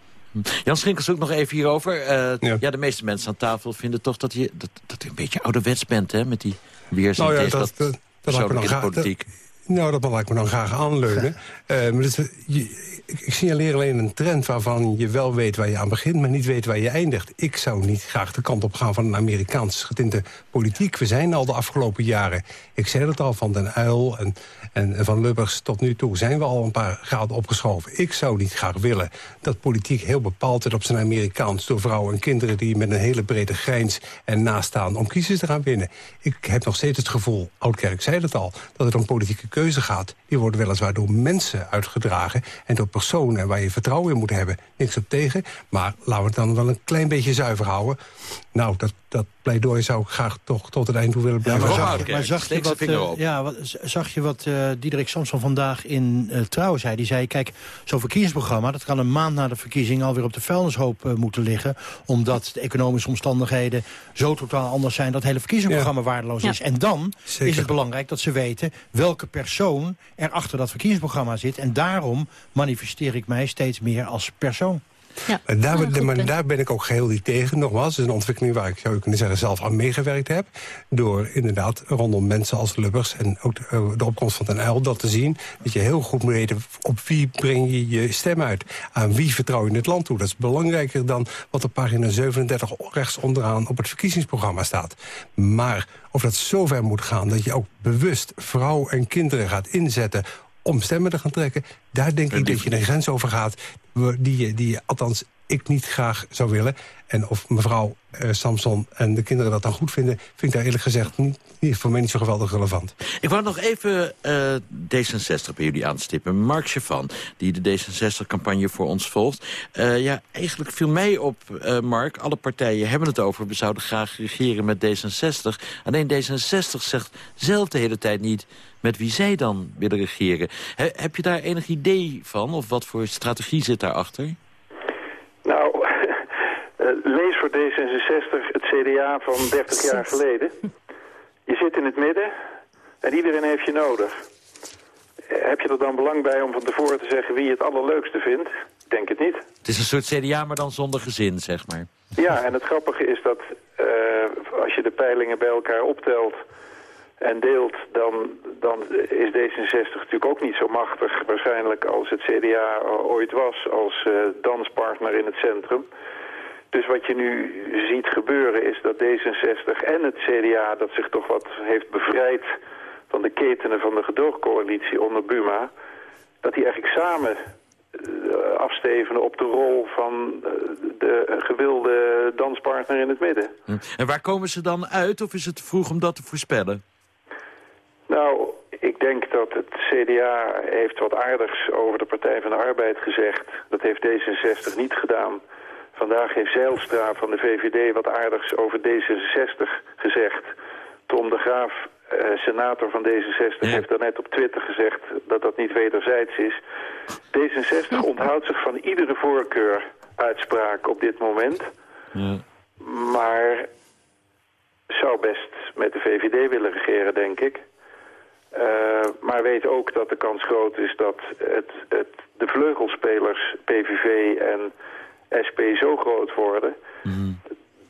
Jan Schinkels ook nog even hierover. Eh, ja. de meeste mensen aan tafel vinden toch dat je, dat, dat je een beetje ouderwets bent... Hè, met die weerzin Nou ja, tegen dat, dat, dat, dat politiek. Nou, dat laat ik me dan graag aanleunen. Eh, maar is- je- ik, signaleer alleen een trend waarvan je wel weet waar je aan begint... maar niet weet waar je eindigt. Ik zou niet graag de kant op gaan van een Amerikaans getinte politiek. We zijn al de afgelopen jaren, ik zei het al, van Den Uyl en, en, van Lubbers tot nu toe... zijn we al een paar graden opgeschoven. Ik zou niet graag willen dat politiek heel bepaald wordt op zijn Amerikaans... door vrouwen en kinderen die met een hele brede grijns en nastaan... om kiezers te gaan winnen. Ik heb nog steeds het gevoel, Oudkerk zei het al... dat het om politieke keuze gaat. Die worden weliswaar door mensen uitgedragen... en door personen waar je vertrouwen in moet hebben. Niks op tegen, maar laten we het dan wel een klein beetje zuiver houden. Nou, dat, dat pleidooi zou ik graag toch tot het eind toe willen blijven maar zagen. zag, maar zag je wat, eh, ja, wat, zag je wat eh, Diederik Samson vandaag in eh Trouw zei? Die zei, kijk, zo'n verkiezingsprogramma... dat kan een maand na de verkiezing alweer op de vuilnishoop eh, moeten liggen... omdat de economische omstandigheden zo totaal anders zijn... dat het hele verkiezingsprogramma waardeloos Ja. is. En dan Zeker. is het belangrijk dat ze weten... welke persoon er achter dat verkiezingsprogramma zit. En daarom manifesteer ik mij steeds meer als persoon. Maar, daar, Ah, goed maar punt. daar ben ik ook geheel niet tegen. Nogmaals, het is een ontwikkeling waar ik zou kunnen zeggen zelf aan meegewerkt heb. Door inderdaad rondom mensen als Lubbers en ook de, eh, de opkomst van Den Uyl dat te zien. Dat je heel goed moet weten op wie breng je je stem uit. Aan wie vertrouw je het land toe. Dat is belangrijker dan wat op pagina 37 rechts onderaan op het verkiezingsprogramma staat. Maar of dat zover moet gaan dat je ook bewust vrouwen en kinderen gaat inzetten om stemmen te gaan trekken. Daar denk ik dat je een grens over gaat die je, die je althans ik niet graag zou willen. En of mevrouw eh, Samson en de kinderen dat dan goed vinden... vind ik daar eerlijk gezegd niet, voor mij niet zo geweldig relevant. Ik wou nog even eh, D66 bij jullie aanstippen. Mark Chavan, die de D66-campagne voor ons volgt. Eh, ja, eigenlijk viel mij op, Mark, alle partijen hebben het over... we zouden graag regeren met D66. Alleen D66 zegt zelf de hele tijd niet met wie zij dan willen regeren. He- heb je daar enig idee van? Of wat voor strategie zit daarachter? Nou, eh, lees voor D66 het CDA van 30 jaar geleden. Je zit in het midden en iedereen heeft je nodig. Eh, Heb je er dan belang bij om van tevoren te zeggen wie je het allerleukste vindt? Ik denk het niet. Het is een soort CDA, maar dan zonder gezin, zeg maar. Ja, en het grappige is dat eh, als je de peilingen bij elkaar optelt en deelt, dan, dan is D66 natuurlijk ook niet zo machtig waarschijnlijk als het CDA ooit was als eh, danspartner in het centrum. Dus wat je nu ziet gebeuren is dat D66 en het CDA, dat zich toch wat heeft bevrijd van de ketenen van de gedoogcoalitie onder Buma, dat die eigenlijk samen eh, afstevenen op de rol van eh, de gewilde danspartner in het midden. Hm. En waar komen ze dan uit, of is het vroeg om dat te voorspellen? Nou, ik denk dat het CDA heeft wat aardigs over de Partij van de Arbeid gezegd. Dat heeft D66 niet gedaan. Vandaag heeft Zeilstra van de VVD wat aardigs over D66 gezegd. Tom de Graaf, eh, senator van D66, heeft daarnet op Twitter gezegd dat dat niet wederzijds is. D66 onthoudt zich van iedere voorkeur-uitspraak op dit moment. Maar zou best met de VVD willen regeren, denk ik. Eh, maar weet ook dat de kans groot is dat het, het, de vleugelspelers PVV en SP zo groot worden...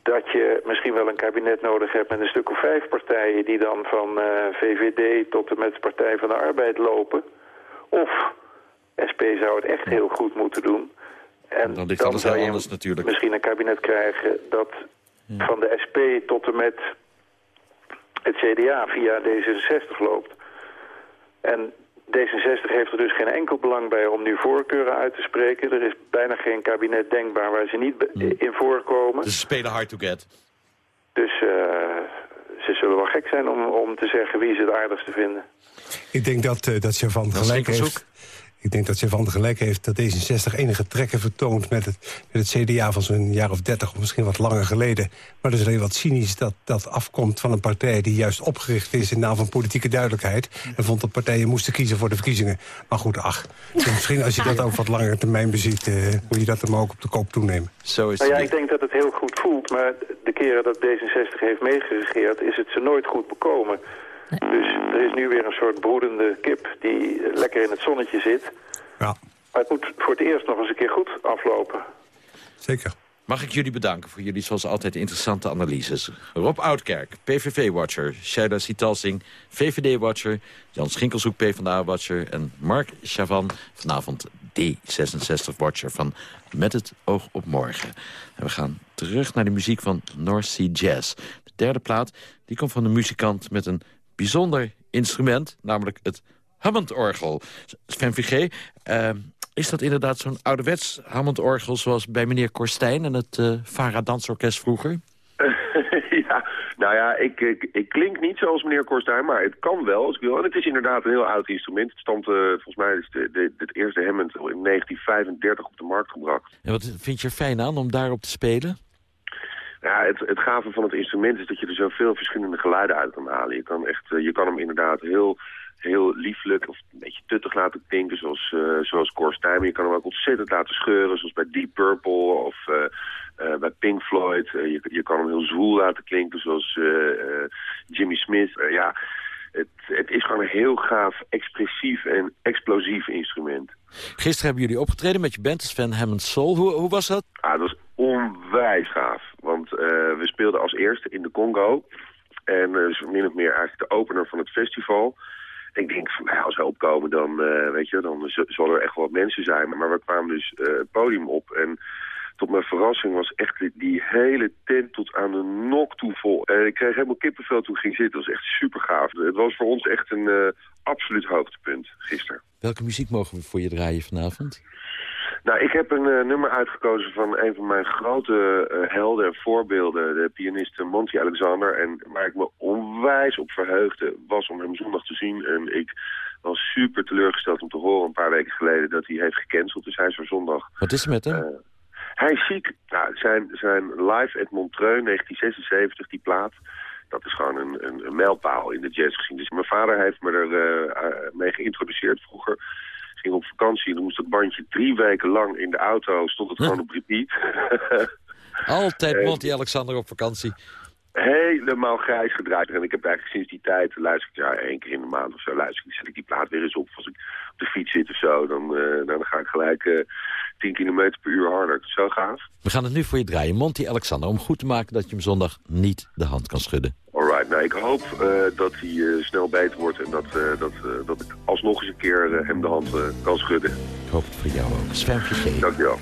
dat je misschien wel een kabinet nodig hebt met een stuk of vijf partijen... die dan van eh, VVD tot en met Partij van de Arbeid lopen. Of SP zou het echt heel goed moeten doen. En Dan ligt alles heel anders natuurlijk. misschien een kabinet krijgen dat van de SP tot en met het CDA via D66 loopt. En D66 heeft er dus geen enkel belang bij om nu voorkeuren uit te spreken. Er is bijna geen kabinet denkbaar waar ze niet be- in voorkomen. Dus ze spelen hard to get. Dus eh, ze zullen wel gek zijn om, om te zeggen wie ze het aardigste vinden. Ik denk dat, eh dat Chavan gelijk heeft. Ik denk dat Chavan gelijk heeft dat D66 enige trekken vertoont... met het, met het CDA van zo'n jaar of dertig of misschien wat langer geleden. Maar dat is alleen wat cynisch dat dat afkomt van een partij... die juist opgericht is in naam van politieke duidelijkheid... en vond dat partijen moesten kiezen voor de verkiezingen. Maar goed, ach, dus misschien als je dat ook wat langer termijn beziet... eh, moet je dat er maar ook op de koop toenemen. Zo is Nou ja, ik denk dat het heel goed voelt, maar de keren dat D66 heeft meegeregeerd... is het ze nooit goed bekomen. Dus er is nu weer een soort broedende kip die lekker in het zonnetje zit. Ja. Maar het moet voor het eerst nog eens een keer goed aflopen. Zeker. Mag ik jullie bedanken voor jullie zoals altijd interessante analyses. Rob Oudkerk, PVV-watcher. Shaila Sitalsing, VVD-watcher. Jan Schinkelshoek, PvdA-watcher. En Mark Chavan, vanavond D66-watcher van Met het oog op morgen. En we gaan terug naar de muziek van North Sea Jazz. De derde plaat die komt van een muzikant met een bijzonder instrument. Namelijk het Hammond-orgel. Sven Vigé, eh, is dat inderdaad zo'n ouderwets Hammond-orgel... zoals bij meneer Korstijn en het Vara Dansorkest vroeger? ja, nou ja, ik, ik, ik klink niet zoals meneer Korstijn, maar het kan wel als ik wil. En het is inderdaad een heel oud instrument. Het stamt, eh, volgens mij is de, de, het eerste Hammond in 1935 op de markt gebracht. En wat vind je er fijn aan om daarop te spelen? Ja, het, het gave van het instrument is dat je er zoveel verschillende geluiden uit kan halen. Je kan, echt, eh, je kan hem inderdaad heel, heel lieflijk of een beetje tuttig laten klinken zoals, eh zoals. Maar je kan hem ook ontzettend laten scheuren zoals bij Deep Purple of eh, bij Pink Floyd. Je, je kan hem heel zwoel laten klinken zoals Jimmy Smith. Ja, het, het is gewoon een heel gaaf, expressief en explosief instrument. Gisteren hebben jullie opgetreden met je band, Sven Hammond Soul. Hoe, hoe was dat? Ah, dat onwijs gaaf. Want eh, we speelden als eerste in de Congo. En dus min of meer eigenlijk de opener van het festival. En ik denk van, nou, als we opkomen, dan, uh, weet je, dan zullen er echt wel wat mensen zijn. Maar we kwamen dus het podium op en tot mijn verrassing was echt die, die hele tent tot aan de nok toe vol. En ik kreeg helemaal kippenvel toen ik ging zitten. Dat was echt super gaaf. Het was voor ons echt een uh, absoluut hoogtepunt gisteren. Welke muziek mogen we voor je draaien vanavond? Nou, ik heb een uh, nummer uitgekozen van een van mijn grote uh, helden en voorbeelden, de pianist Monty Alexander. En waar ik me onwijs op verheugde, was om hem zondag te zien. En ik was super teleurgesteld om te horen een paar weken geleden dat hij heeft gecanceld. Dus hij is er zondag. Wat is er met hem? Uh, hij is ziek. Nou, zijn, zijn live at Montreux 1976, die plaat, dat is gewoon een, een, een mijlpaal in de jazz gezien. Dus mijn vader heeft me er uh, mee geïntroduceerd vroeger ging op vakantie en dan moest dat bandje drie weken lang in de auto, stond het huh? gewoon op repeat. Altijd Monty Alexander op vakantie. Helemaal grijs gedraaid. En ik heb eigenlijk sinds die tijd, luister ik ja, één keer in de maand of zo, luister ik, zet ik die plaat weer eens op. Als ik op de fiets zit of zo, dan, uh, dan ga ik gelijk uh, 10 km per uur harder. Zo gaaf. We gaan het nu voor je draaien. Monty Alexander, om goed te maken dat je hem zondag niet de hand kan schudden. Alright, nou ik hoop uh, dat hij uh, snel beter wordt en dat, uh, dat, dat ik alsnog eens een keer hem de hand kan schudden. Ik hoop het voor jou ook. Sven Piché. Dankjewel.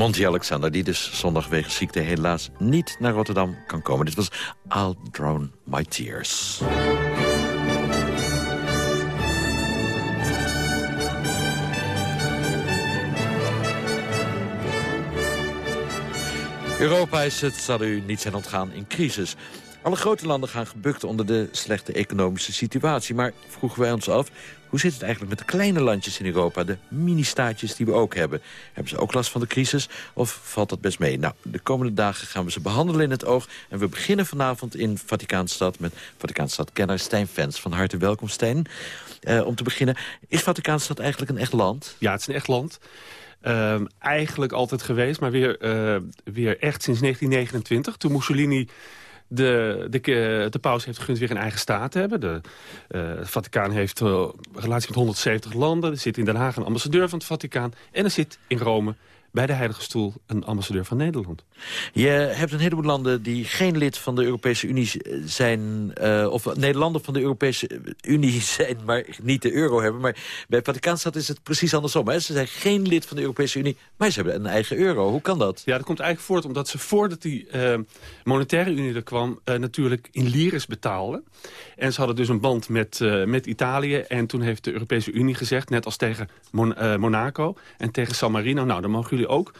Monty Alexander, die dus zondag wegens ziekte helaas niet naar Rotterdam kan komen. Dit was I'll Drown My Tears. Europa is, het zal u niet zijn ontgaan, in crisis. Alle grote landen gaan gebukt onder de slechte economische situatie. Maar vroegen wij ons af, hoe zit het eigenlijk met de kleine landjes in Europa? De mini-staatjes die we ook hebben. Hebben ze ook last van de crisis of valt dat best mee? Nou, de komende dagen gaan we ze behandelen in het oog. En we beginnen vanavond in Vaticaanstad met Vaticaanstad-kenner Stijn Fens. Van harte welkom, Stijn. Uh, om te beginnen, is Vaticaanstad eigenlijk een echt land? Ja, het is een echt land. Uh, eigenlijk altijd geweest, maar weer, uh, weer echt sinds 1929. Toen Mussolini de, de, de paus heeft gegund weer een eigen staat te hebben. De, uh, het Vaticaan heeft uh, relatie met 170 landen. Er zit in Den Haag een ambassadeur van het Vaticaan. En er zit in Rome bij de Heilige Stoel een ambassadeur van Nederland. Je hebt een heleboel landen die geen lid van de Europese Unie zijn... Uh, of Nederlander van de Europese Unie zijn, maar niet de euro hebben. Maar bij Vaticaanstad is het precies andersom. Hè? Ze zijn geen lid van de Europese Unie, maar ze hebben een eigen euro. Hoe kan dat? Ja, dat komt eigenlijk voort omdat ze voordat die uh, monetaire unie er kwam... Uh, natuurlijk in liris betaalden. En ze hadden dus een band met, met Italië. En toen heeft de Europese Unie gezegd, net als tegen Mon Monaco en tegen San Marino... nou, dan mogen jullie ook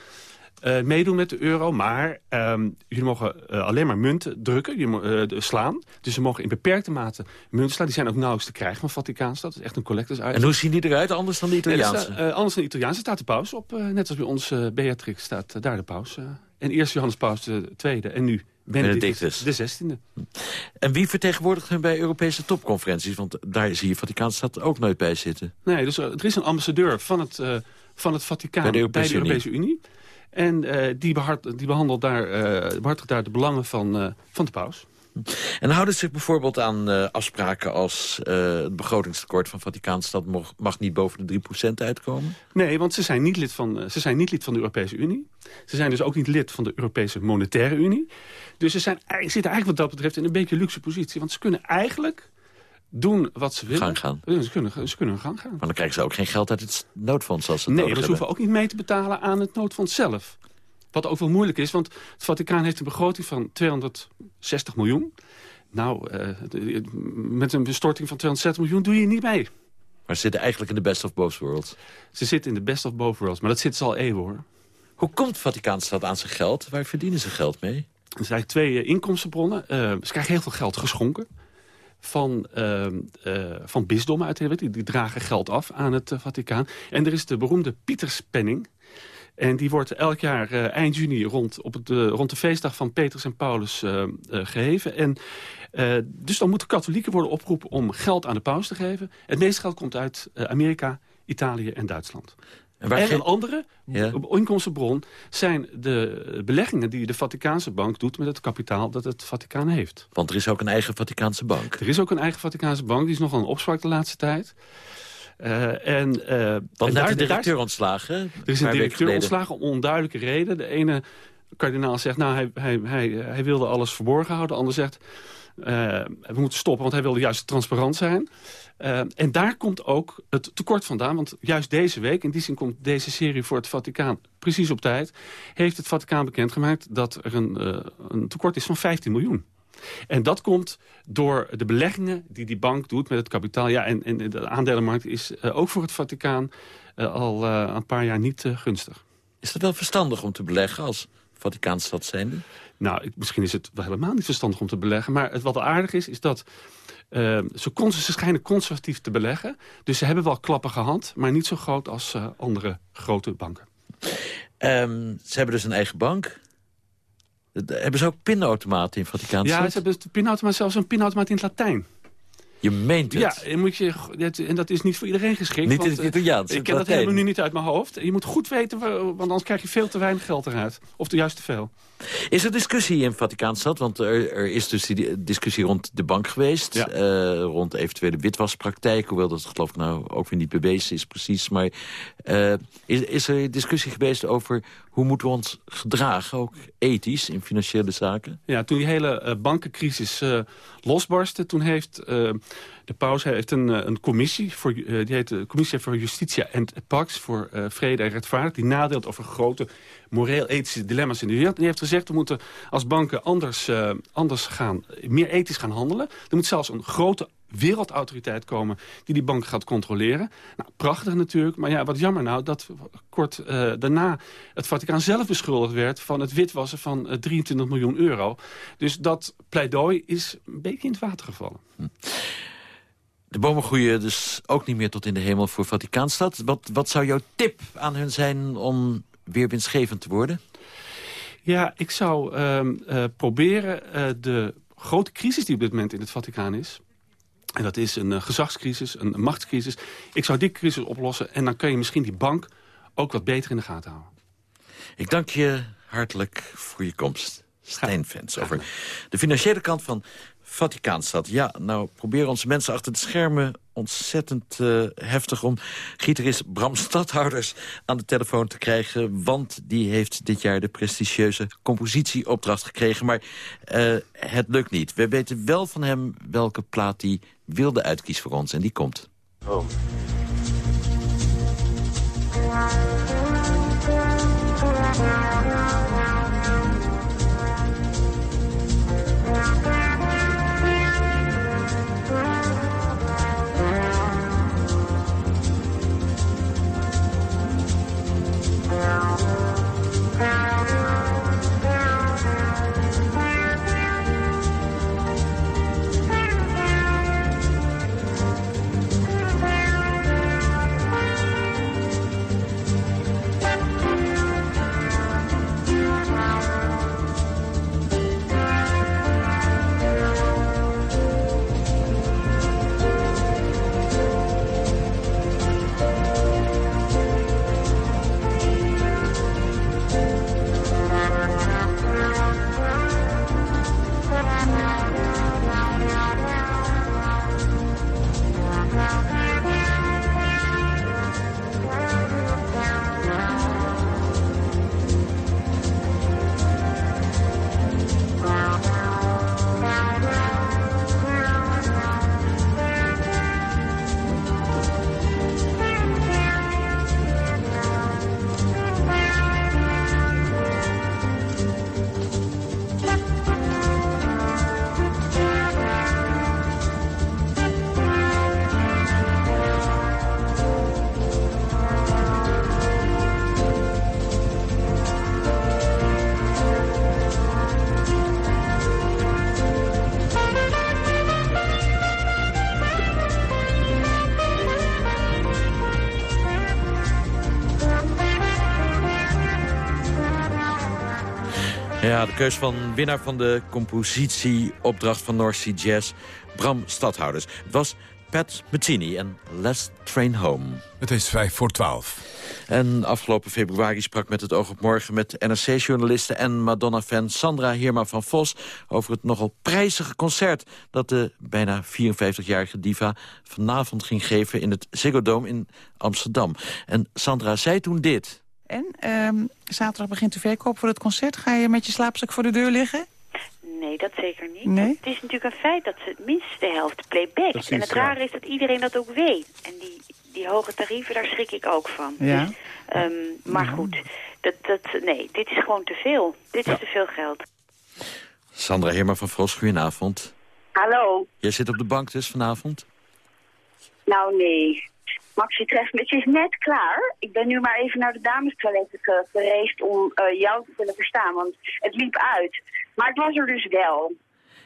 uh, meedoen met de euro. Maar um, jullie mogen uh, alleen maar munten drukken, jullie, uh, slaan. Dus ze mogen in beperkte mate munten slaan. Die zijn ook nauwelijks te krijgen van Vaticaanstad. Dat is echt een collectors item. En hoe zien die eruit, anders dan de Italiaanse? Nee, anders dan de Italiaanse staat de paus op. net als bij ons Beatrix staat daar de paus En eerst Johannes Paus II en nu Benedictus de 16e. En wie vertegenwoordigt hem bij Europese topconferenties? Want daar zie je Vaticaanse stad ook nooit bij zitten. Nee, dus er is een ambassadeur van het, van het Vaticaan bij de Europese, Europese Unie. En uh, die, behart, die behandelt daar, uh, behartigt daar de belangen van, van de paus. En houden zich bijvoorbeeld aan afspraken als het begrotingstekort van Vaticaanstad mag, mag niet boven de 3% uitkomen? Nee, want ze zijn, niet lid van, ze zijn niet lid van de Europese Unie. Ze zijn dus ook niet lid van de Europese Monetaire Unie. Dus ze zijn, zitten eigenlijk wat dat betreft in een beetje luxe positie. Want ze kunnen eigenlijk doen wat ze willen. Gang gaan. Ze kunnen, ze kunnen hun gang gaan. Maar dan krijgen ze ook geen geld uit het noodfonds als ze Nee, ze hoeven ook niet mee te betalen aan het noodfonds zelf. Wat ook wel moeilijk is, want het Vaticaan heeft een begroting van 260 miljoen. Nou, uh, met een bestorting van 260 miljoen doe je niet mee. Maar ze zitten eigenlijk in de best of both worlds. Ze zitten in de best of both worlds, maar dat zitten ze al eeuwen hoor. Hoe komt Vaticaanstad aan zijn geld? Waar verdienen ze geld mee? Er zijn twee uh, inkomstenbronnen. Uh, ze krijgen heel veel geld geschonken. Van, van bisdommen uit de hele wereld. Die, dragen geld af aan het Vaticaan. En er is de beroemde Pieterspenning. En die wordt elk jaar uh, eind juni rond, op uh, rond de feestdag van Petrus en Paulus uh, gegeven. En, dus dan moeten katholieken worden opgeroepen om geld aan de paus te geven. Het meeste geld komt uit Amerika, Italië en Duitsland. En, en een andere ja. inkomstenbron zijn de beleggingen die de Vaticaanse bank doet met het kapitaal dat het Vaticaan heeft. Want er is ook een eigen Vaticaanse bank. Er is ook een eigen Vaticaanse bank, die is nogal een opspraak de laatste tijd. Uh, en, uh, Want daar, de directeur daar, ontslagen? Er is een directeur ontslagen om onduidelijke reden. De ene kardinaal zegt, nou, hij, hij, hij, hij wilde alles verborgen houden. De ander zegt, uh, we moeten stoppen, want hij wilde juist transparant zijn. En daar komt ook het tekort vandaan. Want juist deze week, in die zin komt deze serie voor het Vaticaan precies op tijd... heeft het Vaticaan bekendgemaakt dat er een, een tekort is van 15 miljoen. En dat komt door de beleggingen die die bank doet met het kapitaal. Ja, en, en de aandelenmarkt is uh, ook voor het Vaticaan al een paar jaar niet gunstig. Is het wel verstandig om te beleggen als Vaticaanstad zijnde? Nou, ik, misschien is het wel helemaal niet verstandig om te beleggen. Maar het, wat aardig is, is dat ze, ze schijnen conservatief te beleggen. Dus ze hebben wel klappige hand, maar niet zo groot als andere grote banken. Um, ze hebben dus een eigen bank. Hebben ze ook pinautomaten in Vaticaan? Ja, ze hebben pinautomaat, zelfs een pinautomaat in het Latijn. Je meent het? Ja, en, moet je, en dat is niet voor iedereen geschikt. Niet in het Italiaans? Ik ken dat helemaal nu niet uit mijn hoofd. Je moet goed weten, want anders krijg je veel te weinig geld eruit. Of te juist te veel. Is er discussie in Vaticaanstad? Want er, er, is dus die discussie rond de bank geweest. Ja. Uh, rond eventuele witwaspraktijk. Hoewel dat geloof ik nou ook weer niet bewezen is precies. Maar uh, is, is er discussie geweest over hoe moeten we ons gedragen? Ook ethisch in financiële zaken? Ja, toen die hele uh, bankencrisis losbarstte... toen heeft de paus heeft een, een commissie, voor, die heet de Commissie voor Justitia en Pax... voor vrede en rechtvaardigheid. Die nadeelt over grote moreel-ethische dilemma's in de wereld. En die heeft gezegd, we moeten als banken anders, uh, anders gaan, meer ethisch gaan handelen. Er moet zelfs een grote wereldautoriteit komen die die bank gaat controleren. Nou, prachtig natuurlijk, maar ja, wat jammer nou dat kort uh, daarna het Vaticaan zelf beschuldigd werd van het witwassen van uh, 23 miljoen euro. Dus dat pleidooi is een beetje in het water gevallen. Hm. De bomen groeien dus ook niet meer tot in de hemel voor Vaticaanstad. Wat, wat zou jouw tip aan hun zijn om weer winstgevend te worden? Ja, ik zou uh, uh, proberen de grote crisis die op dit moment in het Vaticaan is... en dat is een gezagscrisis, een machtscrisis... ik zou die crisis oplossen en dan kun je misschien die bank ook wat beter in de gaten houden. Ik dank je hartelijk voor je komst. Stijnfans over de financiële kant van Vaticaanstad. Ja, nou proberen onze mensen achter de schermen ontzettend uh, heftig... om gitarist Bram Stadhouders aan de telefoon te krijgen... want die heeft dit jaar de prestigieuze compositieopdracht gekregen. Maar uh, het lukt niet. We weten wel van hem welke plaat hij Wilde uitkies voor ons en die komt. Oh. De keus van winnaar van de compositieopdracht van North Sea Jazz, Bram Stadhouders. Het was Pat Metheny en Last Train Home. Het is vijf voor twaalf. En afgelopen februari sprak met het oog op morgen met NRC-journaliste en Madonna-fan Sandra Heerma van Vos over het nogal prijzige concert dat de bijna 54-jarige diva vanavond ging geven in het Ziggo Dome in Amsterdam. En Sandra zei toen dit. En ehm, zaterdag begint de verkoop voor het concert. Ga je met je slaapzak voor de deur liggen? Nee, dat zeker niet. Nee? Het is natuurlijk een feit dat ze minstens de helft playbackt. Precies, en het ja. rare is dat iedereen dat ook weet. En die, die hoge tarieven, daar schrik ik ook van. Ja. Dus, ehm, maar goed, dat, dat, nee, dit is gewoon te veel. Dit is te veel geld. Sandra Heerma van Vos, goedenavond. Hallo. Jij zit op de bank dus vanavond? Nou, nee. Maxi treft me. Het is net klaar. Ik ben nu maar even naar de damestoiletten ge- gereisd om eh, jou te kunnen verstaan, want het liep uit. Maar het was er dus wel.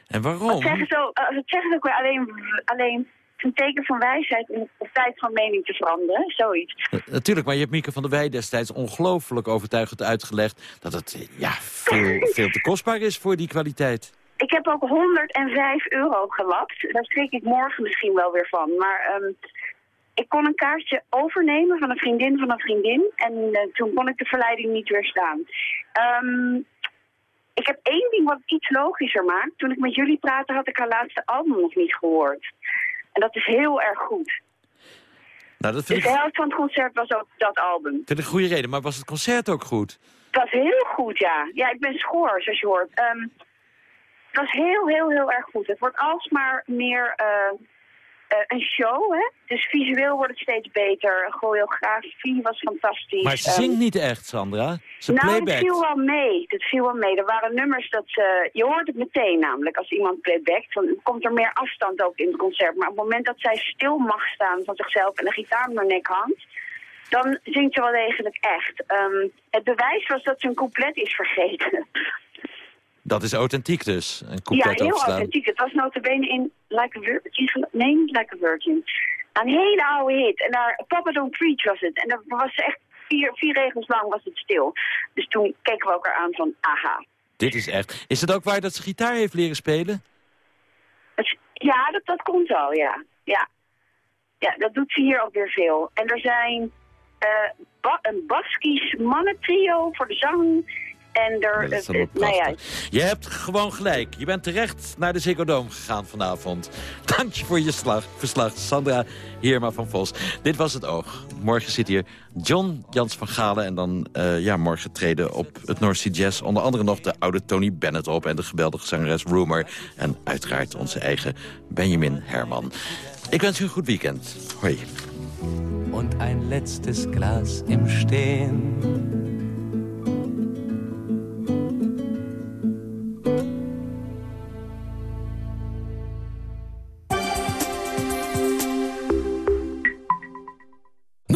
En waarom? zeggen ze, ook- eh, zeggen ze ook weer? Alleen, alleen een teken van wijsheid om op tijd van mening te veranderen. Zoiets. Eh, Natuurlijk, maar je hebt Mieke van der Wij destijds ongelooflijk overtuigend uitgelegd... dat het ja, veel, veel te kostbaar is voor die kwaliteit. Ik heb ook 105 euro gelapt. Daar schrik ik morgen misschien wel weer van. Maar ehm, ik kon een kaartje overnemen van een vriendin van een vriendin. En eh, toen kon ik de verleiding niet weerstaan. Ehm ik heb één ding wat iets logischer maakt. Toen ik met jullie praatte had ik haar laatste album nog niet gehoord. En dat is heel erg goed. Nou, dat Dus vind ik, de helft van het concert was ook dat album. vind ik een goede reden. Maar was het concert ook goed? Het was heel goed, ja. Ja, ik ben schoor, zoals je hoort. Ehm, het was heel, heel, heel erg goed. Het wordt alsmaar meer eh, een show, hè. Dus visueel wordt het steeds beter. Choreografie was fantastisch. Maar ze Ehm, zingt niet echt, Sandra. Ze nou, playbackt. viel wel mee. Dat viel wel mee. Er waren nummers dat ze... Je hoort het meteen namelijk als iemand playbackt. Dan komt er meer afstand ook in het concert. Maar op het moment dat zij stil mag staan van zichzelf en de gitaar om haar nek hangt... dan zingt ze wel degelijk echt. Ehm, het bewijs was dat ze een couplet is vergeten. Dat is authentiek dus, een ja, heel overslaan. authentiek. Het was notabene in Like a Virgin. Nee, niet Like a Virgin. Een hele oude hit. En daar, Papa Don't Preach was het. En dat was echt vier, vier regels lang was het stil. Dus toen keken we elkaar aan van, aha. Dit is echt. Is het ook waar dat ze gitaar heeft leren spelen? Het- Ja, dat, dat komt wel, ja. ja. Ja, dat doet ze hier ook weer veel. En er zijn eh, ba- een Baskisch mannentrio voor de zang. En er, Dat is allemaal eh, nou ja. Je hebt gewoon gelijk. Je bent terecht naar de Ziggo Dome gegaan vanavond. Dank je voor je slag, verslag, Sandra Heerma van Vos. Dit was het oog. Morgen zit hier John Jans van Galen. En dan eh, ja, morgen treden op het North Sea Jazz... onder andere nog de oude Tony Bennett op... en de geweldige zangeres Rumor. En uiteraard onze eigen Benjamin Herman. Ik wens u een goed weekend. Hoi. und ein letztes Glas im Stehen.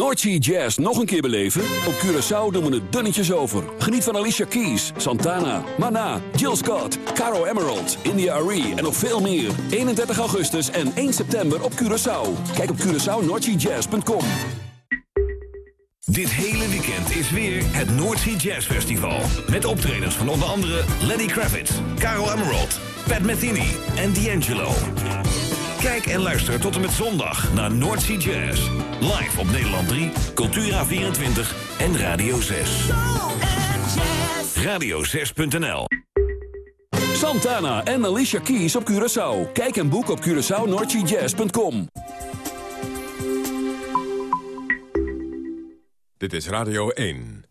Noordsea Jazz nog een keer beleven? Op Curaçao doen we het dunnetjes over. Geniet van Alicia Keys, Santana, Mana, Jill Scott, Caro Emerald, India Arie en nog veel meer. 31 augustus en 1 september op Curaçao. Kijk op CuraçaoNoordseaJazz.com. Dit hele weekend is weer het Noordsea Jazz Festival. Met optredens van onder andere Lenny Kravitz, Caro Emerald, Pat Metheny en D'Angelo. Kijk en luister tot en met zondag naar Noordsea Jazz. Live op Nederland 3, Cultura24 en Radio 6. Radio6.nl Santana en Alicia Keys op Curaçao. Kijk en boek op CuraçaoNoordseaJazz.com. Dit is Radio 1.